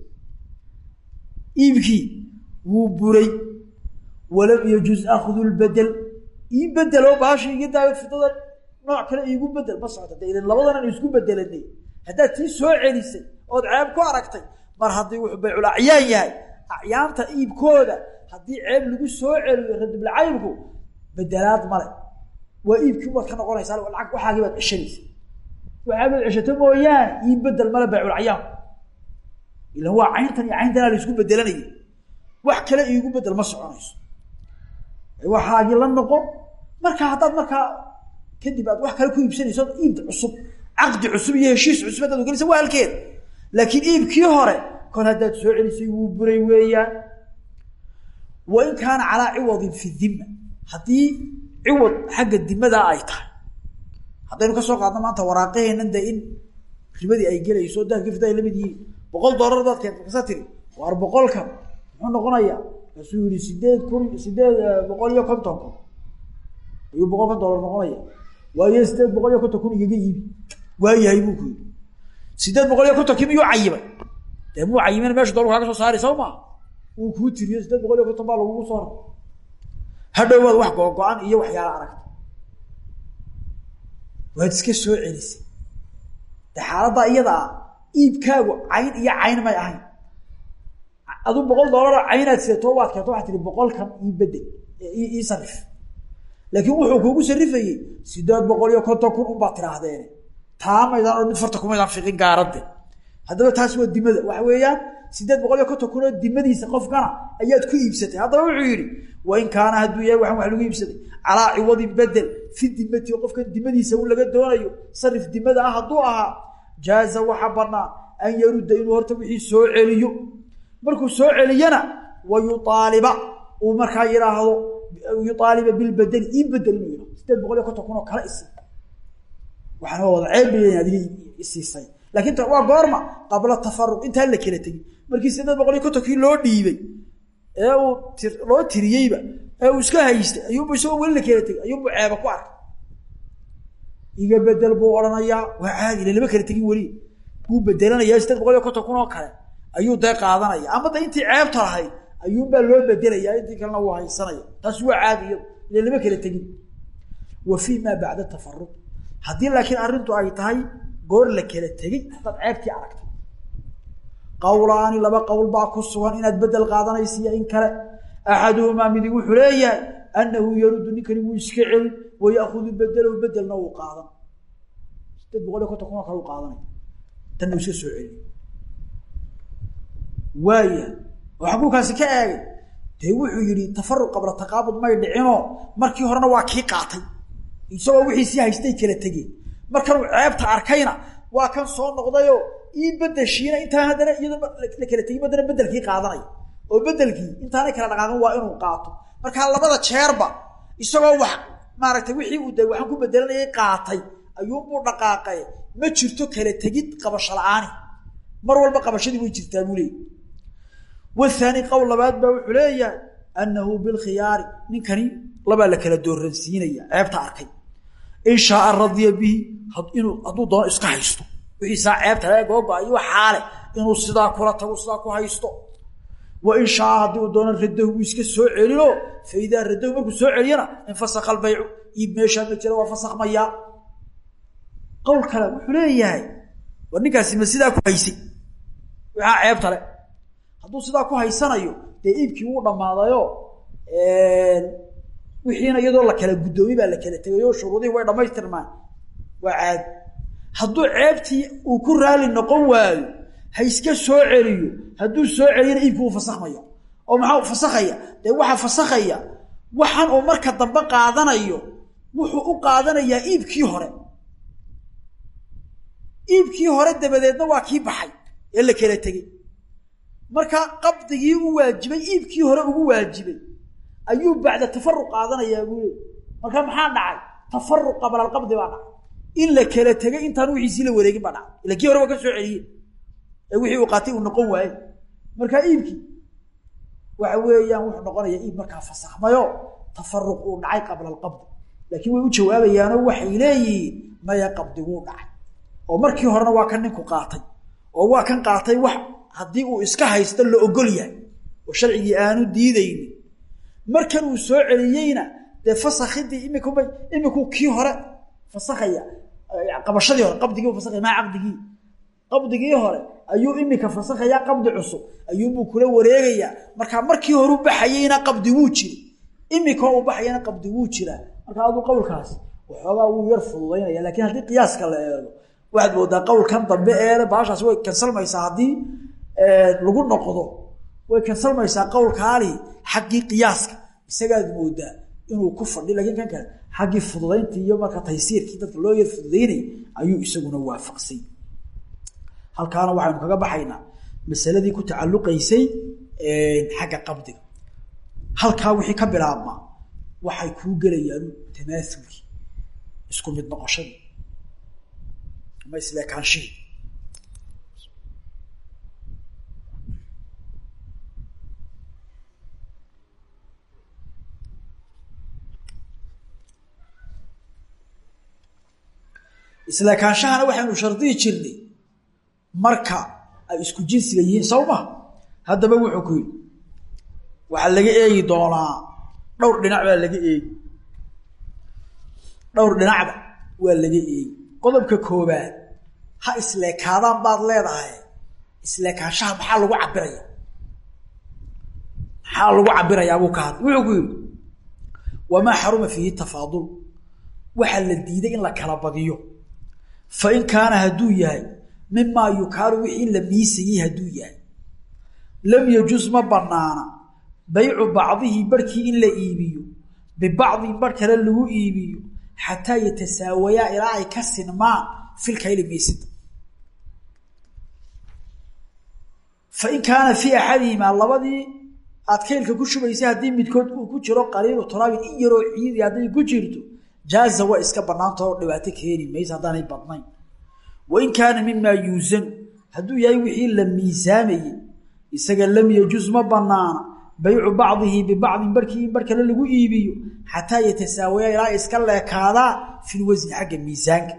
Iibkii wuu buray. Walam yajuz akhdu lbedel ii bedeloo baasha iga daayo fidada nooc kale iigu bedel ma socota de ilan labadanan isku bedelanay haddaad tii soo celisay ood ceeb ku aragtay mar haddii wuxuu baycul acyaan yahay acyaanta iibkooda haddii ceeb lagu soo celiyo radiblacaybku bedelaad male waa iibkii baad ka noqonaysaa lacag waxaagii baad ceshanaysa waxaagaad ceshato mooyaane ii bedel male baycul acyaanku ilan waa cayntan iyo cayntanaa la isku bedelanaya wax kale iigu bedel ma soconayso waxaagii la noqon marka haddaad markaa kadib aad wax kale ku iibsanayso iib cusub. Caqdi cusub iyo heshiis cusub haddaad ugelaysa waa halkeed laakiin iibkii hore kol haddaad soo celisay wuu buray weeyaan. Wa kaana calaa ciwadin fi dimma haddii ciwad xagga dimadaa ay tahay haddaynu ka soo qaadno maanta waraaqaheennan de in ribadii ay gelayso dahabkii fida ay la mid yihiin. Boqol dollar baad keenta kasa tiri? Waar boqolkan. Muxuu noqonayaa kaasuu yihi sideed kun sideed boqol iyo konton. Kun ayuu boqolkan dollar noqonaya. Waayo sideed boqol iyo konton kun igaga iibi waayahay buu ku yidhi. Sideed boqol iyo konton kii miyuu cayimay? Dee muu cayimin meesha dollar kaaga soo saari soo maa wuu kuu tiriyo sideed boqol iyo konton baa lagugu soo rar hadhow waad wax go-go-an iyo waxyaala aragta. Waad iska soo celisay. De xaaladdaa iyada ah iibkaagu cayn iyo cayn may ahayn aduu boqol dollaroo caynaad sidatoo waad keento waxaa tihi boqolkan ii bedel ii sarif. Laakiin wuxuu kuugu sarifayey sideed boqol iyo konton kun unbaad tidhaahdeen. Taa maydaan oo mid farta kumaydaan fiqin gaaradde haddaba taas waa dimada. Waxa weeyaan sideed boqol iyo konton kun oo dimadiisa qofkana ayaad ku iibsatay. Haddaba wuxuu yidhi wain kaana hadduu yahay waxaan wax lagu iibsaday. Calaa ciwadin bedel fi dimati qofkan dimadiisa un laga doonayo sarif dimada ah hadduu ahaa jaaza waxa banaan an yarudda inuu horta wixii soo celiyo markuu soo celiyana wa yuaaliba uu markaa yidhaahdo yuaaliba bilbedeli ii bedel inuu yihahdo sideed boqol iyo konton kun oo kale isi wada ceeb bay isiisay laakiin waa goorma qabla tafaruq intaan la kala tegin. Markii sideed boqol iyo kontonkii loo dhiibay ee uu loo tiriyeyba ee uu iska haystay ayuubu isagoo weli la kala tegin ayuubu ceeba ku arkay. Iga bedel buu odhanayaa waa caadi ile lama kala tegin weli. Wuu bedelanaya sideed boqol iyo konton kun oo kale ayuu dee qaadanaya. Ama da intii ceebta lahayd ayuunbaa loo bedelaya intii kalena wuu haysanaya. Taasi waa caadi iyado ile lama kala tegin. Wa fii maa bacda tafaruq haddii laakiin arrintu ay tahay goor la kala tegey haddaad ceebtii aragtay. Qawlaani laba qowl baa ku sugan inaad bedel qaadanaysiiyo in kale. Axaduhumaa midig wuxuu leeyahay annahu yaruddu ninkani wuu iska celin wayakudu bedelahu bedelna wuu qaadan. Sideed boqol iyo konton kun oo kale u qaadanay tanna iska soo celiy waaya oo xabuukaasi ka eegay. Dee wuxuu yihi tafaruq qabla taqaabud may dhicinoo markii horena waa kii qaatay. Isagoo wixiisii haystay kala tegeen markanuu ceebta arkayna waa kan soo noqdayoo ii bedeshiina intaan haddana iyadoo la kala tegin haddana bedelkii qaadanaya oo bedelkii intaanay kala dhaqaaqin waa inuu qaato. Markaa labada jeerba isagoo wax maaragtay wixii uu de waxaan ku bedelanayay qaatay ayuunbuu dhaqaaqay. Ma jirto kala tegid qabasho la'aani. Mar walba qabashadii way jirtaa buu leeyay wathani qowl labaad baa wuxuu leeyahay annahu bilkhiyaari ninkani labaa la kala dooransiinaya ceebta arkay. In shaaa radiya bihi inuu hadduu doono iska haysto. Wixiisaa ceebta laga googo-ayo xaale inuu sidaa kula tago sidaa ku haysto. Wa in shaaa haddii uu doono radahu wuu iska soo celino fa idaa radahu markuu soo celiyana infasakha albaycu iib meeshaa ma jira waa fasakhmayaa qowl kale wuxuu leeyahay war sidaa ku haysay? Waxaa ceebta le hadduu sidaa ku haysanayo dee iibkii wuu dhammaadayo wixiina iyadoo la kala guddoomi baa la kala tegay oo shuruudihii way dhamaystirmaan waa caadi hadduu ceebtii uu ku raali noqon waayo ha iska soo celiyo hadduu soo celiyana iibkii wuu fasakhmaya oo maxaa fasakhaya dee waxaa fasakhaya waxaan uu marka dambe qaadanayo wuxuu u qaadanayaa iibkii hore. Iibkii hore dabadeedna waa kii baxay ee la kala tegey marka qabdigii u waajibay iibkii hore ugu waajibay ayuu bacda tafaruq qaadanayaa buu marka maxaa dhacay? Tafaruq qabla alqabdi baa dhacay. In la kala tegay intaan wixiisii la wareegin baa dhacay. Ila hore waa ka soo celiye ee wixii uu qaatay uu noqon waaye marka iibkii waxa weeyaan wuxuu noqonayaa iib markaa fasakhmayo tafaruq uu dhacay qabla alqabdi laakiin way u jawaabayaanoo waxay leeyihiin maya qabdiguu dhacay. Oo markii horena waa kan ninku qaatay. Oo waa kan qaatay wax haddii uu iska haysto la ogol yahay oo sharcigii aanu diidaynin. Markan uu soo celiyeyna dee fasakhidii imikubay imikuu kii hore fasakhaya qabashadii hore qabdigii fasakhaya maa caqdigii qabdigii hore ayuu imika fasakhayaa qabdi cusub ayuunbuu kula wareegayaa. Markaa markii hore u baxayeyna qabdi wuu jiri imika u baxayana qabdi wuu jiraa. Marka aduu qowlkaasi waxoogaa wuu yar fududaynaya lakiin haddii qiyaaska la eego waxaad moodaa qowlkan dambe ee baashaasi way kansalmaysaa haddii lagu noqdo. Way kansalmaysaa qowlkaali xaggii qiyaaska. Isagaad moodaa inuu ku fadhi lakiin kan kale xaggii iyo marka taysiirkii dadka loo yar fududaynay ayuu isaguna waafaqsay. Halkaana waxaynu kaga baxaynaa masaladii ku tacalluqaysay xagga qabdiga. Halkaa wixii ka bilaabmaa waxay kuu gelayaan tamaaulkii isku mid noqoshadii ama isleekaanshihii isleekaanshahana waxaynu shardiyi jirnay. Marka ay isku jinsiga yihiin sawma? Haddaba wuxuu ku yidhi waxaa laga eegi doonaa dhowr dhinac baa laga eegi. Dhowr dhinacba waa laga eegi. Qodobka koobaad ha isleekaadaan baad leedahay. Isleekaanshaha maxaa lagu cabiraya maxaa lagu cabirayaa buu ka hadlay. Wuxuu ku yidhi wamaa xaruma fiihi tafaadul. Waxaa la diiday in la kala badiyo fa in kaana hadduu yahay mimaa yukaalu wixii la miisayey hadduu yahay lam yajuz ma banaana baycu bacdihi barhkii in la iibiyo bibacdin barh kale lagu iibiyo xataa yatasaawayaa ilaa ay ka sinmaan filkayli miisida fa in kaana fii axadihimaa labadii aad kaylka ku shubaysa haddii midkood uu ku jiro qaliilu turaabin in yaroo ciidi hadday ku jirto jaaza waa iska banaanta oo dhibaato keeni maysa haddaanay badnayn. Wain kaana mimaa yuusanu hadduu yahay wixii la miisaamayey isaga lam yajuz ma banaana baycu bacdihi bibacdin barkii in bar kale lagu iibiyo xataa yatasaawaya ilaa iska leekaadaa filwasni xagga miisaanka.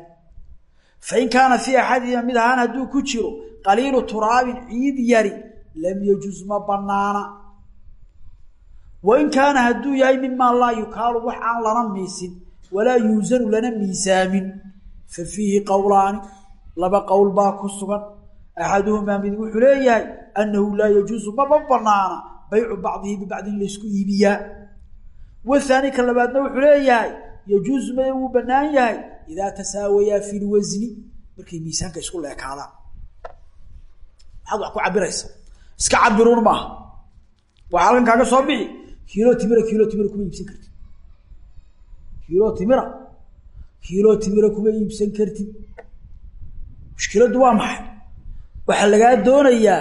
Fain kaana fii axadihima mid ahaan hadduu ku jiro qaliilu turaabin ciid yari lam yajuz ma banaana wain kaana hadduu yahay mimaa laa yukaalu wax aan lana miisin walaa yuusanu lana miisaamin. Fa fiihi qowlaani laba qowl baa ku sugan. Axaduhumaa mid wuxuu leeyahay annahu laa yajuusu mama banaana baycu bacdihi bibacdin laysku iibiyaa. Wathaani ka labaadna wuxuu leeyahay yajuusu maya wuu banaan yahay idaa tasaawayaa fi lwasni markay miisaanka isku leekaadaan maxaad wax ku cabiraysa iska cabiruun maaha. Waxaa halkan kaaga kiilo timira. Kiilo timira kuma iibsan kartid. Mushkiladdu waa maxay? Waxaa lagaa doonayaa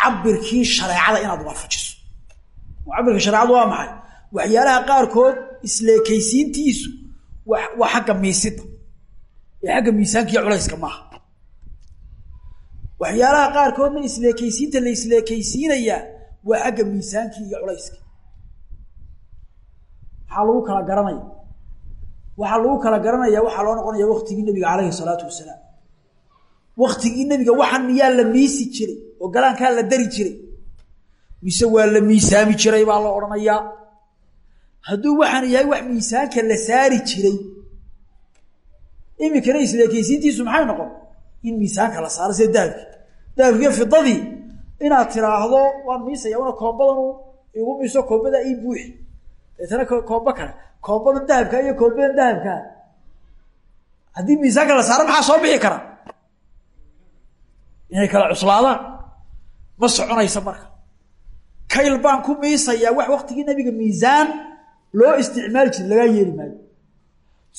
cabirkii shareecada inaad waafajiso. Cabirka shareecadu waa maxay? Waxyaalaha qaarkood isleekaysiintiisu wa waa xagga miisida. Ee xagga miisaanka iyo culayska maaha. Waxyaalaha qaarkoodna isleekaysiinta la isleekaysiinayaa waa xagga miisaankii iyo culayska maxaa lagu kala garanaya waxaa lagu kala garanaya waxaa loo noqonaya waktigii nabiga caleyhi salaatu wasalaam. Waktigii nebiga waxaan miyaa la miisi jiray oo galaankaa la dari jiray. Mise waa la miisaami jiray baa la odhanayaa. Hadduu waxaan yahay wax miisaanka la saari jiray imikana isleekaysiintiisu maxay noqon? In miisaanka la saaro sida dahabki dahabkiiyo fidadii inaad tiraahdo waan miisaya una koobadanu igu miiso koobadaa ii buuxi deetana koobo kale koobadan dahabka iyo koobadan dahabkaa haddii miisaanka la saaro maxaa soo bixi kara? Inay kala cuslaadaan. Ma soconaysa marka. Kayl baan ku miisayaa wax waktigii nabiga miisaan loo isticmaali jiray lagaa yeeli maayo.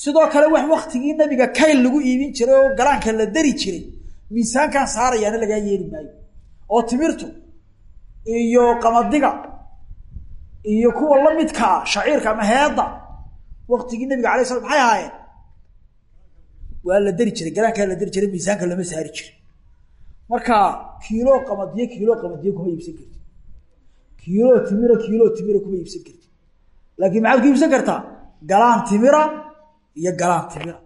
Sidoo kale wax waktigii nabiga kayl lagu iibin jiray oo galaanka la dari jiray miisaankan saarayaana lagaa yeeli maayo. Oo timirtu iyo qamadiga iyo kuwa la midkaa shaciirka ama heedda waktigii nabiga alay slam maxay ahaayeen? Waa la dari jiray galaankaa la dari jiray miisaanka lama saari jiray. Marka kiilo qamadiyo kiilo qamadiyo kuma iibsan karti kiilo timira kiilo timira kuma iibsan karti laakiin maxaad ku iibsan kartaa? Galaan timira iyo galaan timira.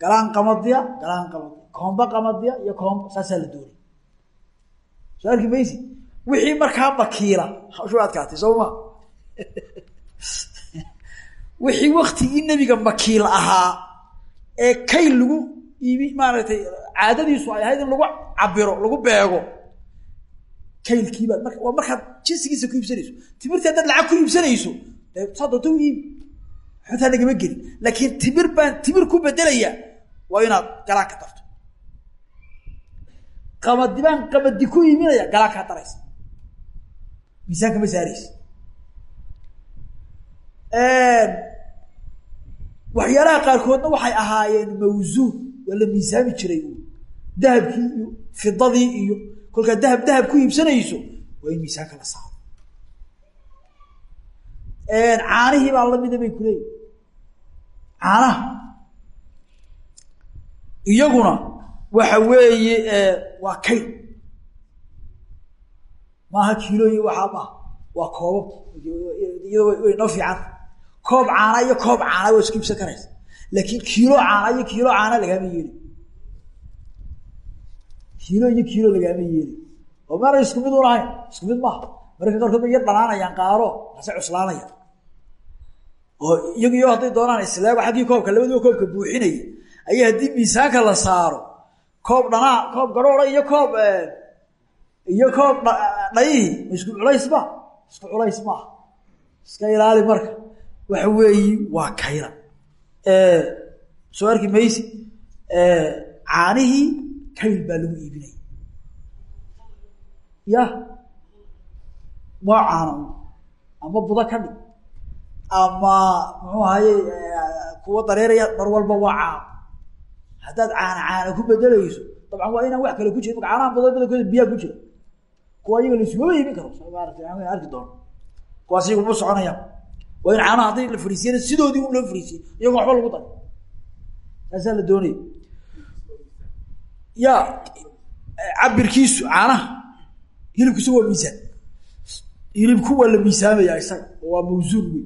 Galaan qamadiya galaan qamadiya. Koomba qamadiya iyo koomba saasaa la doonay. Arki maysi wixii markaa makiila hawshu adkaatay soo ma *laughs* wixii waktigii nebiga makiil ahaa ee kayl lagu iibi maaragtay caadadiisu ay ahayd in lagu cabiro lagu beego kaylkiibaad mar waa markaad jinsigiisa ku iibsanayso timirtii haddaad lacag ku iibsanayso saa doonta u iibi. Xuntaa nagama gelin. Laakiin timir baan timir ku bedelaya waa inaad galaan ka darto qamadi baan qamadi ku iibinaya galaan kaa daraysa miisaanka ma saaraysa waxyaalaha qaarkoodna waxay ahaayeen mawsuun waa la miisaami jiray dahabkii iyo fidadii iyo kolkaa dahab dahab ku iibsanayso waa in miisaanka la saaro caanihii baa lamida bay kuleeyihin caanaha iyaguna waxa weeye waa kayl maaha kiilooyi waxaa maaha waa koobab iyado way noo fiican koob caana iyo koob caana waa isku iibsan karaysa. Laakiin kiilo caana iyo kiilo caana lagaama yeeli. Kiilo iyo kiilo lagaama yeeli. Oo maana isku mid un isku mid maaha. Mararka qaarkood bay yar dhanaanayaan qaaro ase cuslaanaya oo iyagiyo hadday doonaan islaago xaggii koobka labadiba koobka buuxinaya ayay haddii miisaanka la saaro koob dhanaa koob garhoora iyo koob iyo koob dhayihii ma isku culays ma? Isku culays maaha iska ilaali marka waxa weeyi waa kayla soo arki maysi caanihii kayl baa lagu iibinaya ya waa caano ama budo ka dhig ama muxuu ahaye kuwa dareeraya mar walba waa caano. Haddaad caana caana ku bedelayso dabcan waa inaan wax kale ku jirin buda badankooda biyaa ku jira. Kuwa iyaga laisugama iibin karo arki doono. Kuwaas iyaga uma soconayaan waa in caanaha hadday la fariisiyana sidoodii un loo fariisiyo iyagoon waxba lagu daray. Taasaa la doonaya ya cabirkiisu caanaha hilibku isaga waa miisaan. Hilibku waa la miisaamaya isaga oo waa mawsuun wey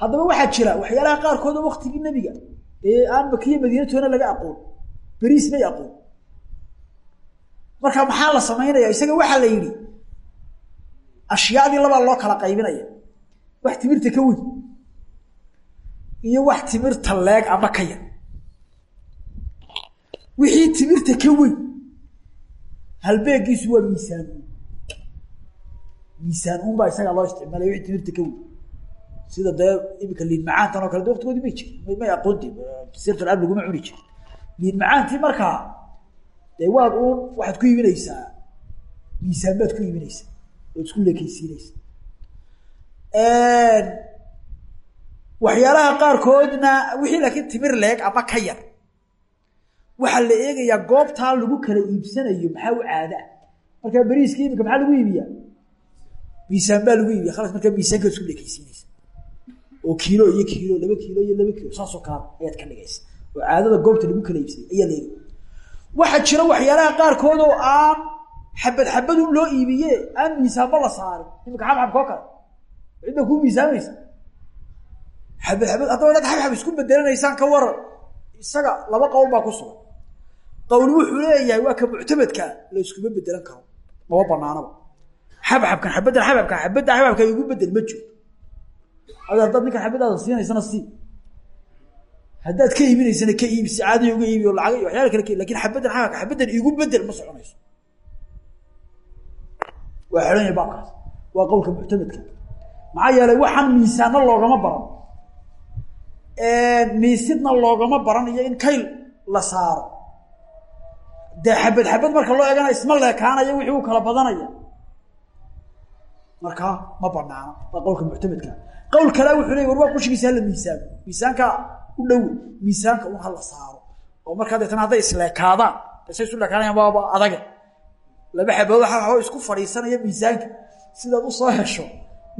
haddaba waxaa jira waxyaalaha qaarkood oo waktigii nebiga ee aan makiya madiinatoona laga aqoon beriis may aqoon. Marka maxaa la samaynaya isaga waxaa la yidhi ashyaadii labaa loo kala qaybinaya wax timirta ka weyn iyo wax timirta leeg ama ka yar wixii timirta ka weyn halbeegiisu waa miisaan. Miisaan un baa isagaa loo isticmaalaya wixii timirta ka weyn sida dee imika liin macaantan oo kale de waktigoodi may jirin. May aqoonti sirtul ab laguma cuni jirin. Liin macaantii markaa dee waad uun waxaad ku iibinaysaa. Miisaan baad ku iibinaysaa. Ood isku leekeysiinaysa waxyaalaha qaarkoodna wixii laakiin timir leeg ama ka yar. Waxaa la eegayaa goobtaa lagu kala iibsanayo maxaa u caada? Ah markaa beriiska imika maxaa lagu iibiyaa? Miisaan baa lagu iibiya khalas markaa miisaanka isku leekeysiinaysa oo kiilo iyo kiilo laba kiilo iyo laba kiilo saasoo kala ayaad ka dhigaysa. Oo caadada goobta lagu kala iibsaday ayaa la eegaya. Waxaa jira waxyaalaha qaarkood oo aan xabad xabadun loo iibiye aan miisaanba la saarin. Imika xabxabkoo kale cidda kuu miisaamaysa xabad xabad haddaba inaad xabxab isku bedelanaysaan ka waran isaga laba qowl baa ku sugan. Qowl wuxuu leeyahay waa ka muctamadka la iskuma bedelan karo. Maba banaanaba. Xabxabkan xabaddan xababka xabadda xababka igu bedel ma jiro. Adi haddaad ninkan xabadaada siinaysana sii. Haddaad ka iibinaysana ka iibi si caadiya uga iibi oo iyo waxyaala kale ka laakiin xabaddan xababka xabaddan igu bedel ma soconayso. Waa xehan yahay baabkaas waa qowlka muctamadka maxaa yeelay waxaan miisaanna loogama baran. Miisidna loogama baran iyo in kayl la saaro. Dee xabad xabad marka loo eegana isma leekaanayo wixii uu kala badanaya. Markaa ma banaano waa qowlka muctamadka qowl kale wuxuu ley war waa qushigiisa hala miisaamo miisaanka u dhow miisaanka un hala saaro. Oo markaa deetana hadday isleekaadaan say isu leekaanayan waaba adage. Laba xabood waa isku fadhiisanaya miisaanka. Sidaad u soo hesho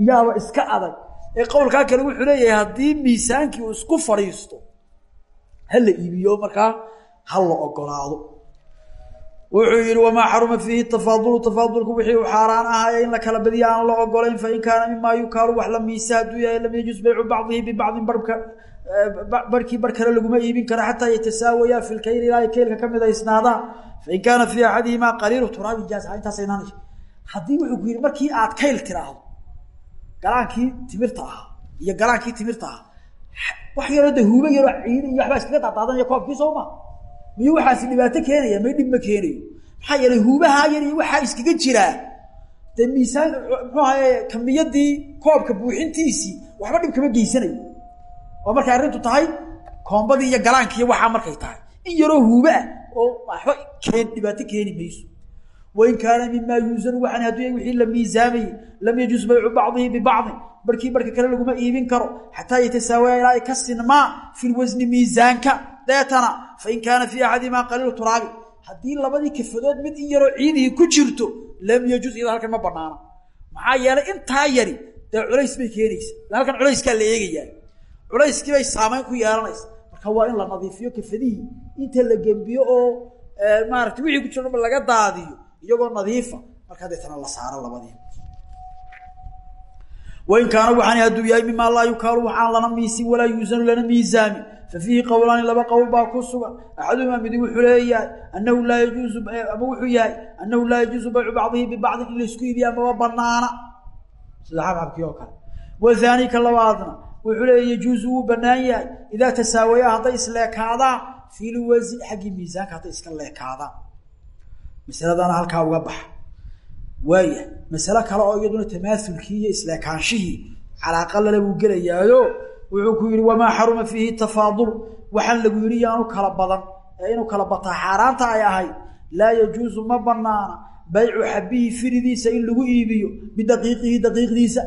yaaba iska adag. Ee qowlkaa kale wuxuu leeyahay haddii miisaankii uu isku fadhiisto ha la iibiyo markaa ha la ogolaado wuxuu yihi wamaa xaruma fiihi tafaadulu tafaadulku wixii uu xaaraan ahaaye in la kala badiya aan la ogolayn fain kaana mima yukaalu wax la miisa hadduu yahay lam yajus baycu bacdihi bibacdin barhka barhkii bar kale laguma iibin kara xataa yatasaawayaa fi lkayl ilaa ay kaylka ka midaysnaadaan fain kaana fii axadihimaa qaliilu turaabi jaasa intaasa inaanayso haddii wuxuu ku yihi markii aad kayl tiraahdo galaankii timirta ahaa iyo galaankii timirta ahaa wax yaroo de huubo yaroo ciid iyo waxbaa iskaga daadaadanaya koobkii soo ma? Miyo waxaasi dhibaato keenaya? May dhib ma keenayo? Maxaa yeelay huubahaa yar iyo waxaa iskaga jiraa dee miisaan muxuu ahaye kamiyadii koobka buuxintiisii waxba dhib kama geysanayo. Oo markay arrintu tahay koombadii iyo galaankii iyo waxaa markay tahay. In yaroo huuba ah oo waxba keen dhibaato keeni mayso wain kaana mimaa yuusanu waxaan hadduu yahay wixii la miisaamayey lam yajus baycu bacdihi bibacdin barkii barka kale laguma iibin karo xataa yatasaawaya ilaa ay ka sinmaa fi lwasni miisaanka deetana fain kaana fii axadihimaa qaliilu turaabi haddii labadii kafadood mid in yaroo ciidihii ku jirto lam yajus iyada halkan ma banaana maxaa yeelay intaa yari dee culays bay keenaysa halkan culayskaa la eegayaa culayskii bay saamayn ku yeelanaysa marka waa in la nadiifiyo kafadihii inta la gembiyo oo iyagoo nadiifa markaa deetana la saaro labadii. Wain kaana waxaan hadduu yahay mimaa laa yukaalu waxaan lana miisin walaa yuusanu lana miisaamin fa fiihi qowlaani laba qowl baa ku sugan. Axaduhumaa midi wuxuu leeyahay anahu laa yajuusu ama wuxuu yahay anahu laa yajuusu baycu bacdihi bibacdin in laysku iibiya amaba banaana sida xabxabkii oo kale. Wathaani ka labaadna wuxuu leeya yajuusu wuu banaan yahay idaa tasaawaya hadday isleekaadaan fi lwasni xaggii miisaanka hadday iska leekaadaan masaladana halkaa uga baxa. Waaya masale kale oo iyaduna tamaaulkii iyo isleekaanshihii calaaqa lale buu gelayaayo wuxuu ku yihi wamaa xaruma fiihi tafaadul waxaan lagu yidhi yaanu kala badan ee inuu kala bataa xaaraanta ay ahayd laa yajuusu ma banaana baycu xabihi firidiisa in lagu iibiyo bidaqiiqihi daqiiqdiisa.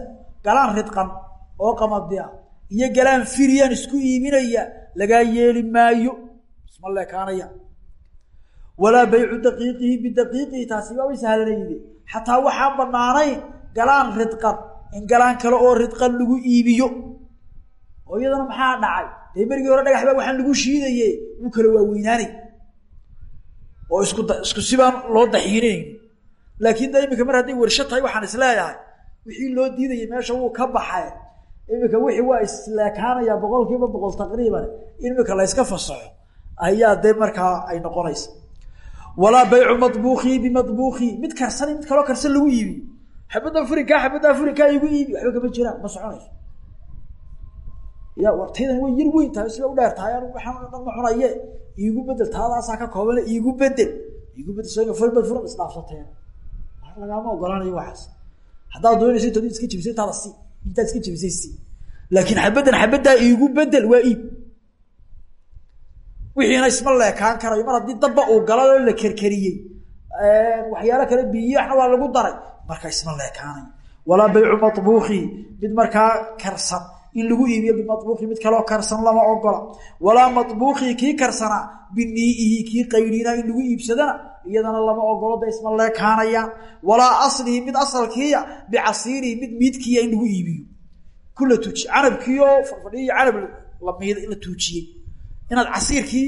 Galaan ridqan oo qamadiya iyo galaan firiyaan isku iibinaya lagaa yeeli maayo. Isma leekaanaya walaa baycu daqiiqihi bidaqiiqihi taasi waabay sahlanayde xataa waxaan banaanayn galaan ridqan in galaan kale oo ridqan lagu iibiyo. Oo iyadana maxaa dhacay? Dee berigii hore dhagax baa waxaan lagu shiidaye wuu kala waaweynaanay. Oo isku isku sibaan loo daxiinayn. Laakiin da imika mar hadday warsho tahay waxaan is leeyahay wixii loo diidayay meesha wuu ka baxay. Imika wixii waa isleekaanayaa boqol kiiba boqol taqriiban imika la yska fasaxo ayaa dee markaa ay noqonaysa walaa baycu mabuukihi bimabuukihi mid karsan mid kaloo karsan lagu iibiyo. Xabaddaa furinkaa xabaddaa furinkaa igu iibi waxba kama jiraan ma soconayso. Ya wartaydan way yar weyn tahay sida u dheer tahay. Anu waxaan dhan ma cunaye iigu bedel taadaasaa ka koobane iigu bedel iigu bedel so furbad furan isdhaafsateen lagaama ogolaanayo waxaas. Haddaad doonaysa intood iska jibisay intaada si intaad iska jibisay si. Laakiin xabaddan xabaddaa iigu bedel waa iib wixiina isma leekaan karayo mar haddii dabba uu galay oo la kerkeriyey. Waxyaalo kale biyaxna waa lagu daray marka isma leekaanayo walaa baycu mabuuki mid markaa karsan in lagu iibiyo bimabuuki mid kaloo karsan lama ogola. Walaa mabuuki kii karsanaa binii'ihi kii qaydhiina in lagu iibsadana iyadana lama ogolo da isma leekaanayaan walaa aslihi mid asalkiiya bicasiirihi mid miidkiiya in lagu iibiyo. Kula tuuji canabkiio fadhiyo canab la tuujiyey inaad casiirkii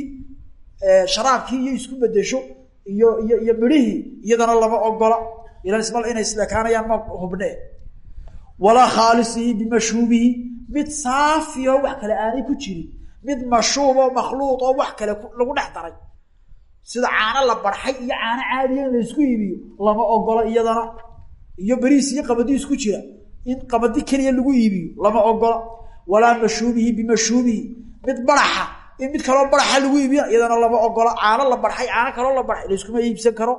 sharaabkii iyo isku bedesho iyo iyo iyo midhihii iyadana lama ogola ilan isma inay isleekaanayaan ma hubne. Walaa khaalisihi bimashuubihi mid saafiyo wax kale aanay ku jirin. Mid mashuub oo makhluuq oo wax kale lagu dhex daray. Sida caano la barxay iyo caano caadiya in laysku iibiyo lama ogola iyadana. Iyo beriis iyo qabadi isku jira. In qabadi keliya lagu iibiyo lama ogola walaa mashuubihi bimashuubihi mid baraxa in mid kaloo baraxa lagu iibiyo iyadana lama ogola. Caano la barxay caano kaloo la barxay layskuma iibsan karo.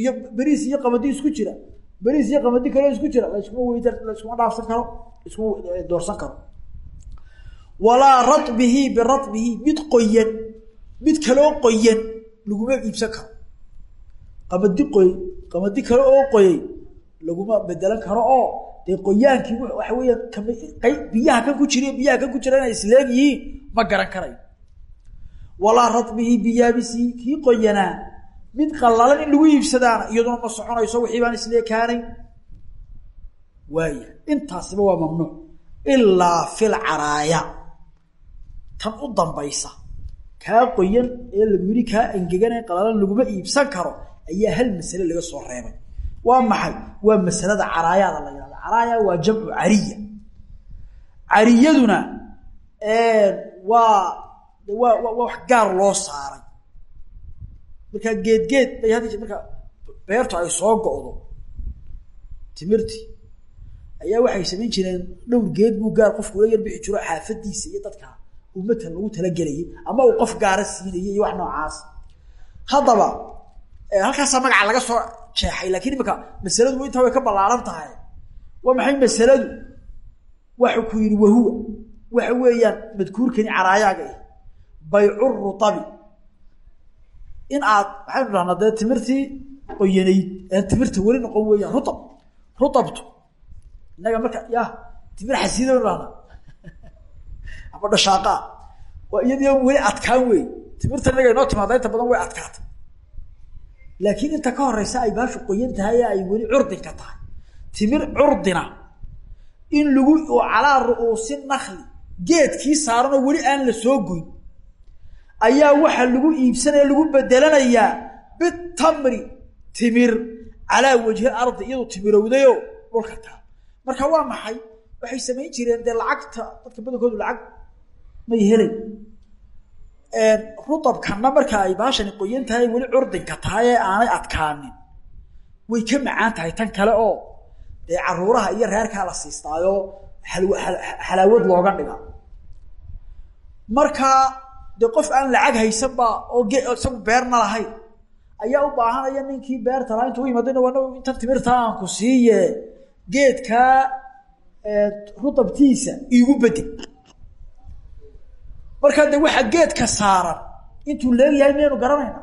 Iyo beriis iyo qabadi isku jira. Beriis iyo qabadi kaloo isku jira layskuma weyda layskuma dhaafsan karo iskuma doorsan karo. Walaa rabihi birabihi mid qoyan mid kaloo qoyan laguma iibsan karo. Qabadi qoy qabadi kale oo qoyay laguma bedelan karo. Oo dee qoyaankii waxa weeyaan biyaha kan ku jiriy biyaha kan ku jira isleeg yihiin ma garan karayo walaa rabihi biyaabisihi kii qoyanaa mid qallalan in lagu iibsadaana iyaduna ma soconayso wixii baan isleekaanayn waaya intaasiba waa mamnuuc. Ilaa fil caraaya. Tan u dambaysa. Kaa qoyan ee lagu yidhi kaa engeganee qalalan laguma iibsan karo ayaa hal masale laga soo reebay. Waa maxay? Waa masalada caraayaada la yihahda caraaya waa jamcu cariya. Cariyaduna waa waa waa wax gaar loo saaray. Markaa geedgeed bay had marka beertu ay soo go'do timirtii ayaa waxay samayn jireen dhowr geed buu gaar qofku ula yar bixi jiro xaafadiisa iyo dadka ummatan lagu talagelayay ama uu qof gaara siinayay iyo wax noocaas. Haddaba halkaasaa magaca laga soo jeexay lakiin imika masaladu intaa way ka ballaaran tahay. Waa maxay masaladu? Waxu ku yidhi wahuwa waxa weeyaan madkuurkani caraayaaga ah baycu rutabi. In aad maxaynu dhahnaa dee timirtii qoyanayd aan timirta weli noqon weeyaan rutab rutabtu. Innaga marka ya timir xasiida baynu dhahnaa *laughs* ama dhashaaqaa waa iyadii weli adkaan wey timirta inaga inoo timaada inta badan way adkaatay. Laakiin inta ka horeysa ay baashu qoyan tahay ee ay weli curdinka tahay. Timir curdina. In lagu calaa ru'uusi nakli geedkii saaranoo weli aan la soo goyn ayaa waxaa lagu iibsanaya lagu bedelanayaa bitamri timir calaa wajhi ardi iyadoo timirowdayoo dhulka taal marka waa maxay? Waxay samayn jireen dee lacagta dadka badankoodu lacag may helay rutabkana marka ay baashani qoyan tahay weli curdinka tahay ee aanay adkaanin. Way ka macaan tahay tan kale oo dee caruuraha iyo reerkaa la siistaayo xalaawad looga dhiga. Marka dee qof aan lacag haysanba oo isagu beerna lahayn ayaa u baahanaya ninkii beerta lahaa intuu u yimaadana waa intan timirta aan ku siiye geedkaa rutabtiisa iigu bedel. Markaa de waxaa geedka saaran intuu leegyahay miyaynu garanayna.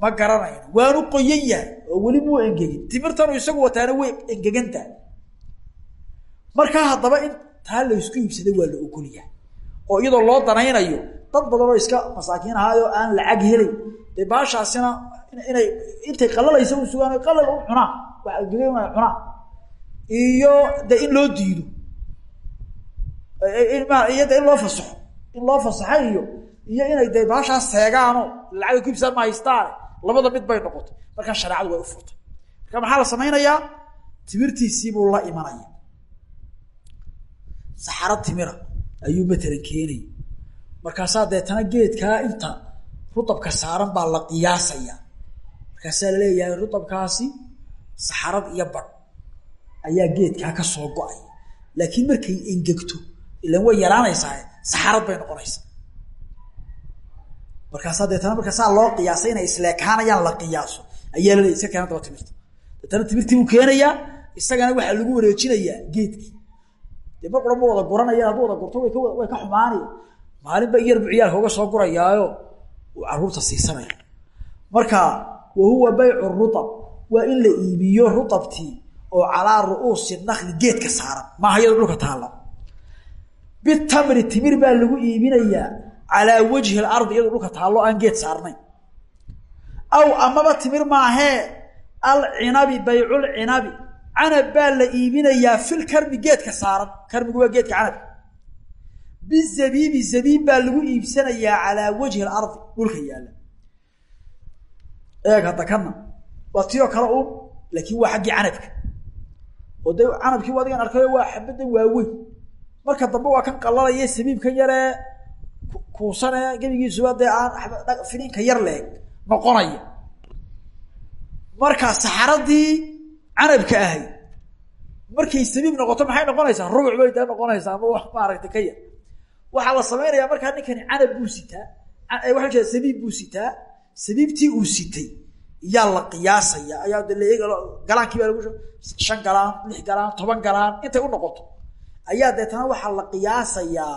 Ma garanayno waanu qoyan yahay oo weli muu engegin. Timirtanu isagu wataana way engegantahay. Markaa haddaba in taa laysku iibsaday waa la ogolyahay oo iyadoo loo danaynayo dad badan oo iska masaakiin ahaayoo aan lacag helay dee baashaasina inay intay qalalaysa u sugaan qalal u cunaan wax agegay inay cunaan iyo de in loo diido. Iyo de in loo fasaxo in loo fasaxo iyo iyo inay de baashaas seegaano lacagay ku ibsaan ma haystaane labada mid bay noqotay. Markaa shareecadu way u furtay. Marka maxaa la samaynayaa? Timirtiisiibuu la imanaya. Saxaro timira ayuu matalan keenaya markaasaa deetana geedkaa inta rutabka saaran baa la qiyaasaya. Markaasaa la leeyahay rutabkaasi saxarad iyo badh ayaa geedkaa ka soo go'aya laakiin markay engegto ilan way yaraanaysaa saxarad bay noqonaysaa. Markaasaa deetana marka saa loo qiyaasay inay isleekaanayaan la qiyaaso ayaa laleeya iska keena daba timirta. Deetana timirtii buu keenayaa isagana waxaa lagu wareejinayaa geedkii dee mar qura ma wada guranaya hadduu wada gurto way ka xumaanaya maalinba iyar bu ciyaalka uga soo gurayaayo. Uu carruurta siisanaya marka wa huwa baycu rutab. Waa in la iibiyo rutabtii oo calaa ru'uusi nakli geedka saaran. Maaha iyado dhulka taalla. Bitamri timir baa lagu iibinayaa calaa wajhi alardi iyadoo dhulka taallo aan geed saarnayn aw amaba timir maahee alcinabi bayculcinabi canab baa la iibinayaa fil karmi geedka saaran. Karmigu waa geedka canab. Bizabiibi zabiib baa lagu iibsanayaa calaa wajhi alardi dhulka yaalla. Eeg hadda kana waa tiyoo kale un laakiin waa xaggii canabka. Oo dee canabkii adigan arkayo waa xabaddan waaweyn. Marka dambe waa kan qalalaya sabiibkan yaree kuusane gebigiisuba dee aan finiinka yar leeg noqonaya. Marka saxaradii canabka ahay. Markay sabiib noqoto maxay noqonaysaa? Rubuc bay dee noqonaysaa ama wax maaragtay ka yar. Waxaa la samaynayaa markaa ninkani canab buu sitaa waxaa jeeda sabiib buu sitaa sabiibtii uu sitay iyaa la qiyaasaya ayaa de laeeg galaankii baa lagu shan galaan lix galaan toban galaan intay u noqoto. Ayaa deetana waxaa la qiyaasayaa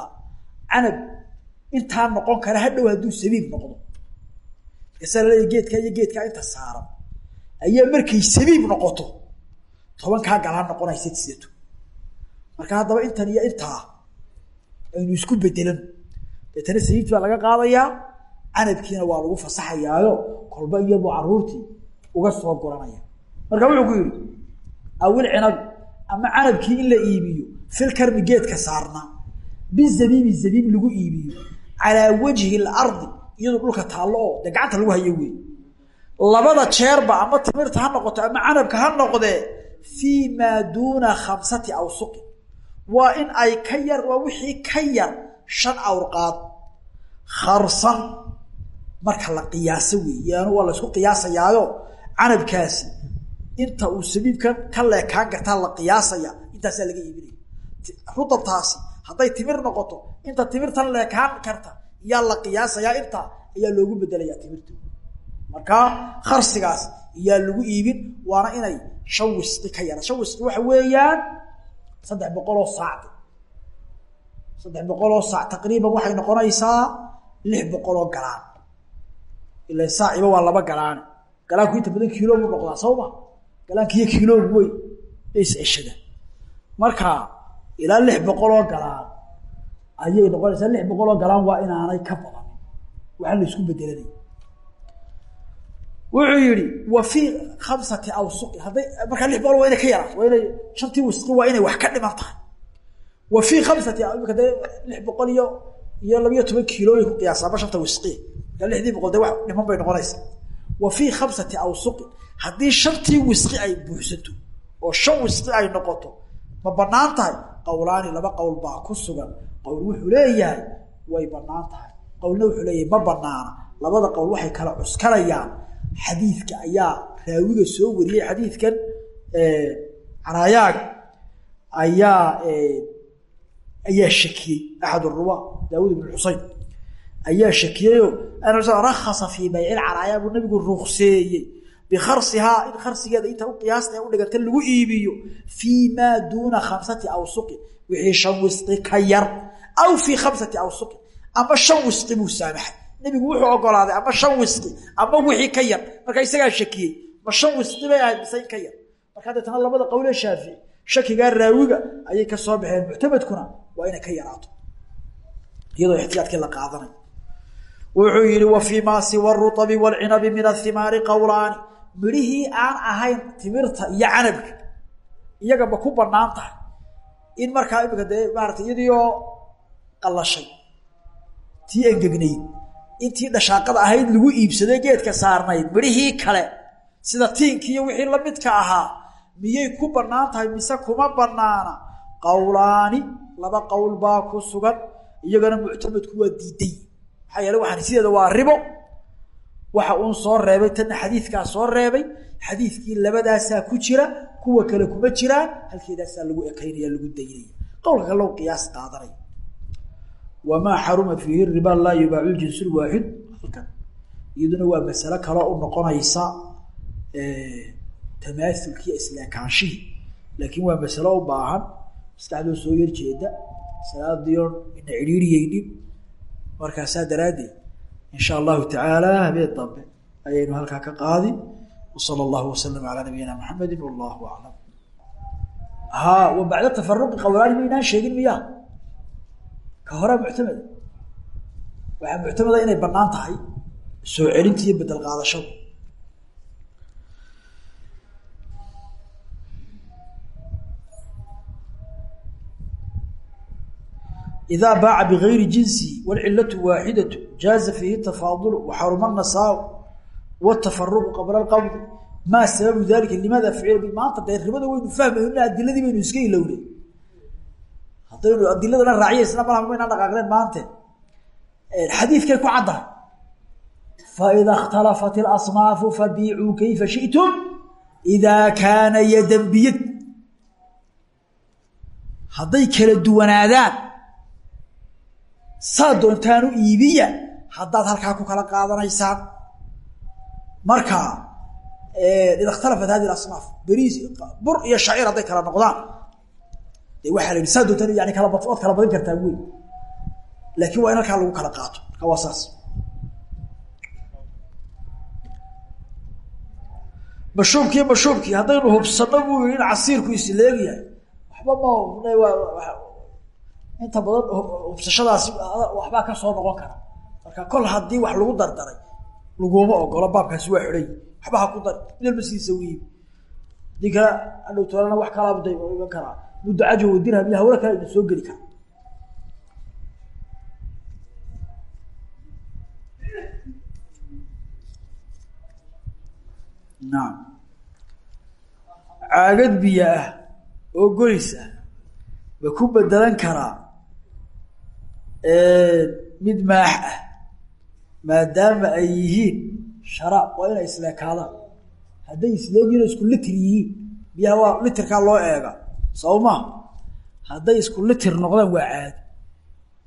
canab intaa noqon kara hadhow hadduu sabiib noqdo. Markaasaa laleeya geedkaa iyo geedkaa inta saaran. Ayaa markay sabiib noqoto tobankaa galaan noqonaysa sidato marka haddaba intan iyo intaa aynu isku bedelan deetana sabiibti baa laga qaadayaa canabkiina waa lagu fasaxayaayo kolba iyabuu caruurtii uga soo guranaya marka wuxuu ku yidhi awil cinabi ama canabkii in la iibiyo fil karmi geedka saarnaa bizabiibi zabiib lagu iibiyo calaa wajhi alardi iyadoo dhulka taallo oo dee gacanta lagu hayo wey labada jeerba ama timirta ha noqoto ama canabka ha noqdee fii maa duuna khamsati awsuqi. Waa in ay ka yar waa wixii ka yar shan awrqaad kharsan marka la qiyaaso weeyaano waa la isku qiyaasayaayo canabkaasi. Inta uu sabiibkan ka leekaan kartaa la qiyaasaya intaasaa laga iibinaya. Rutabtaasi hadday timir noqoto inta timirtan leekaan karta iyaa la qiyaasayaa intaa ayaa loogu bedelayaa timirta. Markaa kharsigaas iyaa lagu iibin waana inay shan ka yara. Shan wisqi waxa weeyaan saddex boqoloo saacdi saddex boqoloo saac taqriiban waxay noqonaysaa lix boqoloo galaan ila saaciba waa laba galaane galaanku inta badan kiilo buu noqdaa sawma galaankiiyo kiiloogu wey is ceshadaan marka ilaa lix boqoloo galaan ayay noqonaysaa. Lix boqoloo galaan waa inaanay ka badan waxaa la isku bedelanay wuxuu yihi wa fii khamsati awsuqi hadday markaa lix boqol waa inay ka yaraan. Waa inay shantii waa inay wax ka dhiman tahay. Wa fii khamsati imika lix boqol iyo iyo labiyo toban kiilooyin ku qiyaasaaba shanta wisqi markaa lixdii boqol dee wax dhiman bay noqonaysaa. Wa fii khamsati awsuqi haddii shantii wisqi ay buuxsanto oo shan wisqi ay noqoto ma bannaan tahay? Qowlaani laba qowl baa ku sugan. Qowl wuxuu leeyahay way bannaan tahay. Qowlna wuxuu leeyahay ma banaana labada qowl waxay kala cuskanayaan xadiidka ayaa raawiga soo wariyey xadiidkan canaayaaga ayaa ayaa shakiyey axad ruwa daawud ibn xuseyn ayaa shakiyeyo rakhasa fii baycil canaaya buu nabigu rukseeyey bikarsihaa in karsigeeda inta u qiyaasta u dhiganta lagu iibiyo fii maa duuna khamsati awsuqin wixii shan wisqi ka yar aw fii khamsati awsuqin ama shan wisqi buu saamaxay nabigu wuxuu ogolaaday ama shan wisqi ama wixii ka yar. Marka isagaa shakiyey ma shan wisqi bay ahayd mise in ka yar. Markaa deetana labada qowlee shaafici shakigaa raawiga ayay ka soo baxeen muctamadkuna waa inay ka yaraato. Iyadoo ixtiyaadkii la qaadanayo wuxuu yihi wa fii maa siwa ruabi wاlcinabi min ahimaari qowlaani midhihii aan ahayn timirta iyo canabka iyagaba ku bannaan tahay in markaa imika dee maarata iyadiioo qalashay tii engegnayd intii dhashaaqada ahayd lagu iibsaday geedka saarnayd midhihii kale sida tiinkiiyo wixii lamidka ahaa miyay ku bannaan tahay? Mise kuma banaana qowlaani laba qowl baa ku sugan iyagana muctamadku waa diiday. Maxaa yeele waxaan sideeda waa ribo. Waxa uun soo reebay tanna xadiidkaa soo reebay xadiidkii labadaasaa ku jira kuwa kale kuma jiraan halkeedaasaa lagu ekaynaya lagu daynaya. Qowlka kale qiyaas qaadanay wamaa xaruma fiihi riba laa yubaacu ljinsu lwaaxid halkan iyaduna waa masalo kaloo u noqonaysa tamaasulkii isleekaanshihii laakiin waa masalo u baahan maskaxdoo soo yarjeeda salaadiion ina cidhiiriyeynin markaasaa daraaddeed in sha allahu tacaala habeen dambe ayaynu halkaa ka qaadi. Wsala allahu wasalam calaa nabiyina maxamedi wallahu aclam ha wa bacda tafaruqi qowlaani maynaan sheegin miya ka hore muctamada waxaa muctamada inay bannaan tahay soo celinta iyo bedel qaadashadu. Idaa baaca bigayri jinsi wاlcilatu waaxidatu jaaza fiihi tafaadulu waxaruma nasaa watafaruqu qabla alqabdi maa sababu dalika limaada ficila maanta dee ribada waynu fahmayno adiladii baynu iska ilowna hadaynu adiladana raaciyeysna malaha mayna dhaqaaqleen maanta xadiidkay ku caddahay faida اkhtalafat اlasnaafu fabiicuu kayfa shiئtum إida kaana yadan biyad hadday kala duwanaadaan saa doontaanu iibiya haddaad halkaa ku kala qaadanaysaan marka id اkhtalafat hadi asnaaf beriis bur iyo shacir hadday kala noqdaan de waxaa la saa doontaan yani ood kala badin kartaa wey laakiin waa in halkaa lagu kala qaato marka waa saas. Mashuubkii mashuubkii haddaynu hubsano buu yihi in casiirku isleegyahay waxba ma inta badan hubsashadaasi waxbaa ka soo noqon kara. Marka kol haddii wax lagu dardaray laguma ogolo baabkaasi waa xidhay. Waxba ha ku dar sidiisa wiibi haddii kale hadhow toolana wax kalaabuda iman karaa cajo dirham iyo hawlo kale soo geli kara naam. Caagad biyo ah oo golis ah ma ku bedelan karaa mid maax ah maadaama ay yihiin sharaab. Waa inay isleekaadaan hadday isleegiin oo isku litir yihiin biyaha waa litirkaa loo eega soo ma hadday isku litir noqdaan waa caadi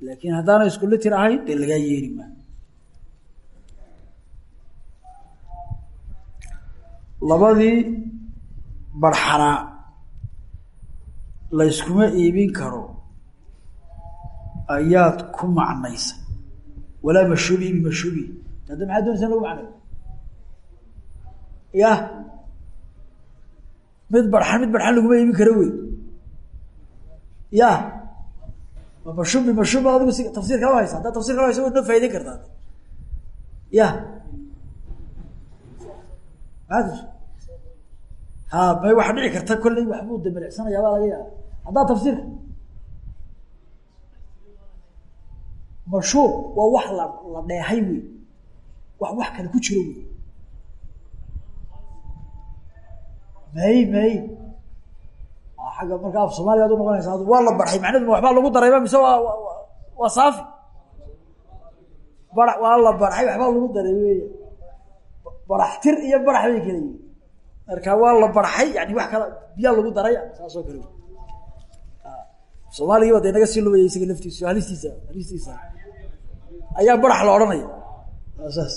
laakiin haddaana isku litir ahayn dee lagaa yeeri maa. Labadii barxanaa layskuma iibin karo ayaad ku macnaysa. Walaa mashuubi ibi mashuubi hadda maxaa doonaysa in lagu macnayo ya mid barxan mid barxan laguma iibin karo wey ya. Ma mashuubi mashuub baad adigu si tafsir kala haysa haddaad tafsir kala haysa waad noo faa'idayn kartaa ya. Ha may waxa dhici karta kolley waxbuu damelecsanaya baa laga yaaba haddaa tafsiirka mashuub waa wax la la dheehay wey wax wax kale ku jiro wey may may agga markaa af soomaaliya ad unoqonaysa waa la barxay. Macnahedu ma waxbaa lagu darayba mise waa waa saafi? Bara waa la barxay waxbaa lagu daray wey baraxtir iyo barax bay kala yihiin marka waa la barxay yani wax kala biyaa lagu daray saasoo kale. Soomaaligiiba de naga sii lubaya isaga laftiisa halistiisa halistiisa. Ayaa barax la odhanaya. Saas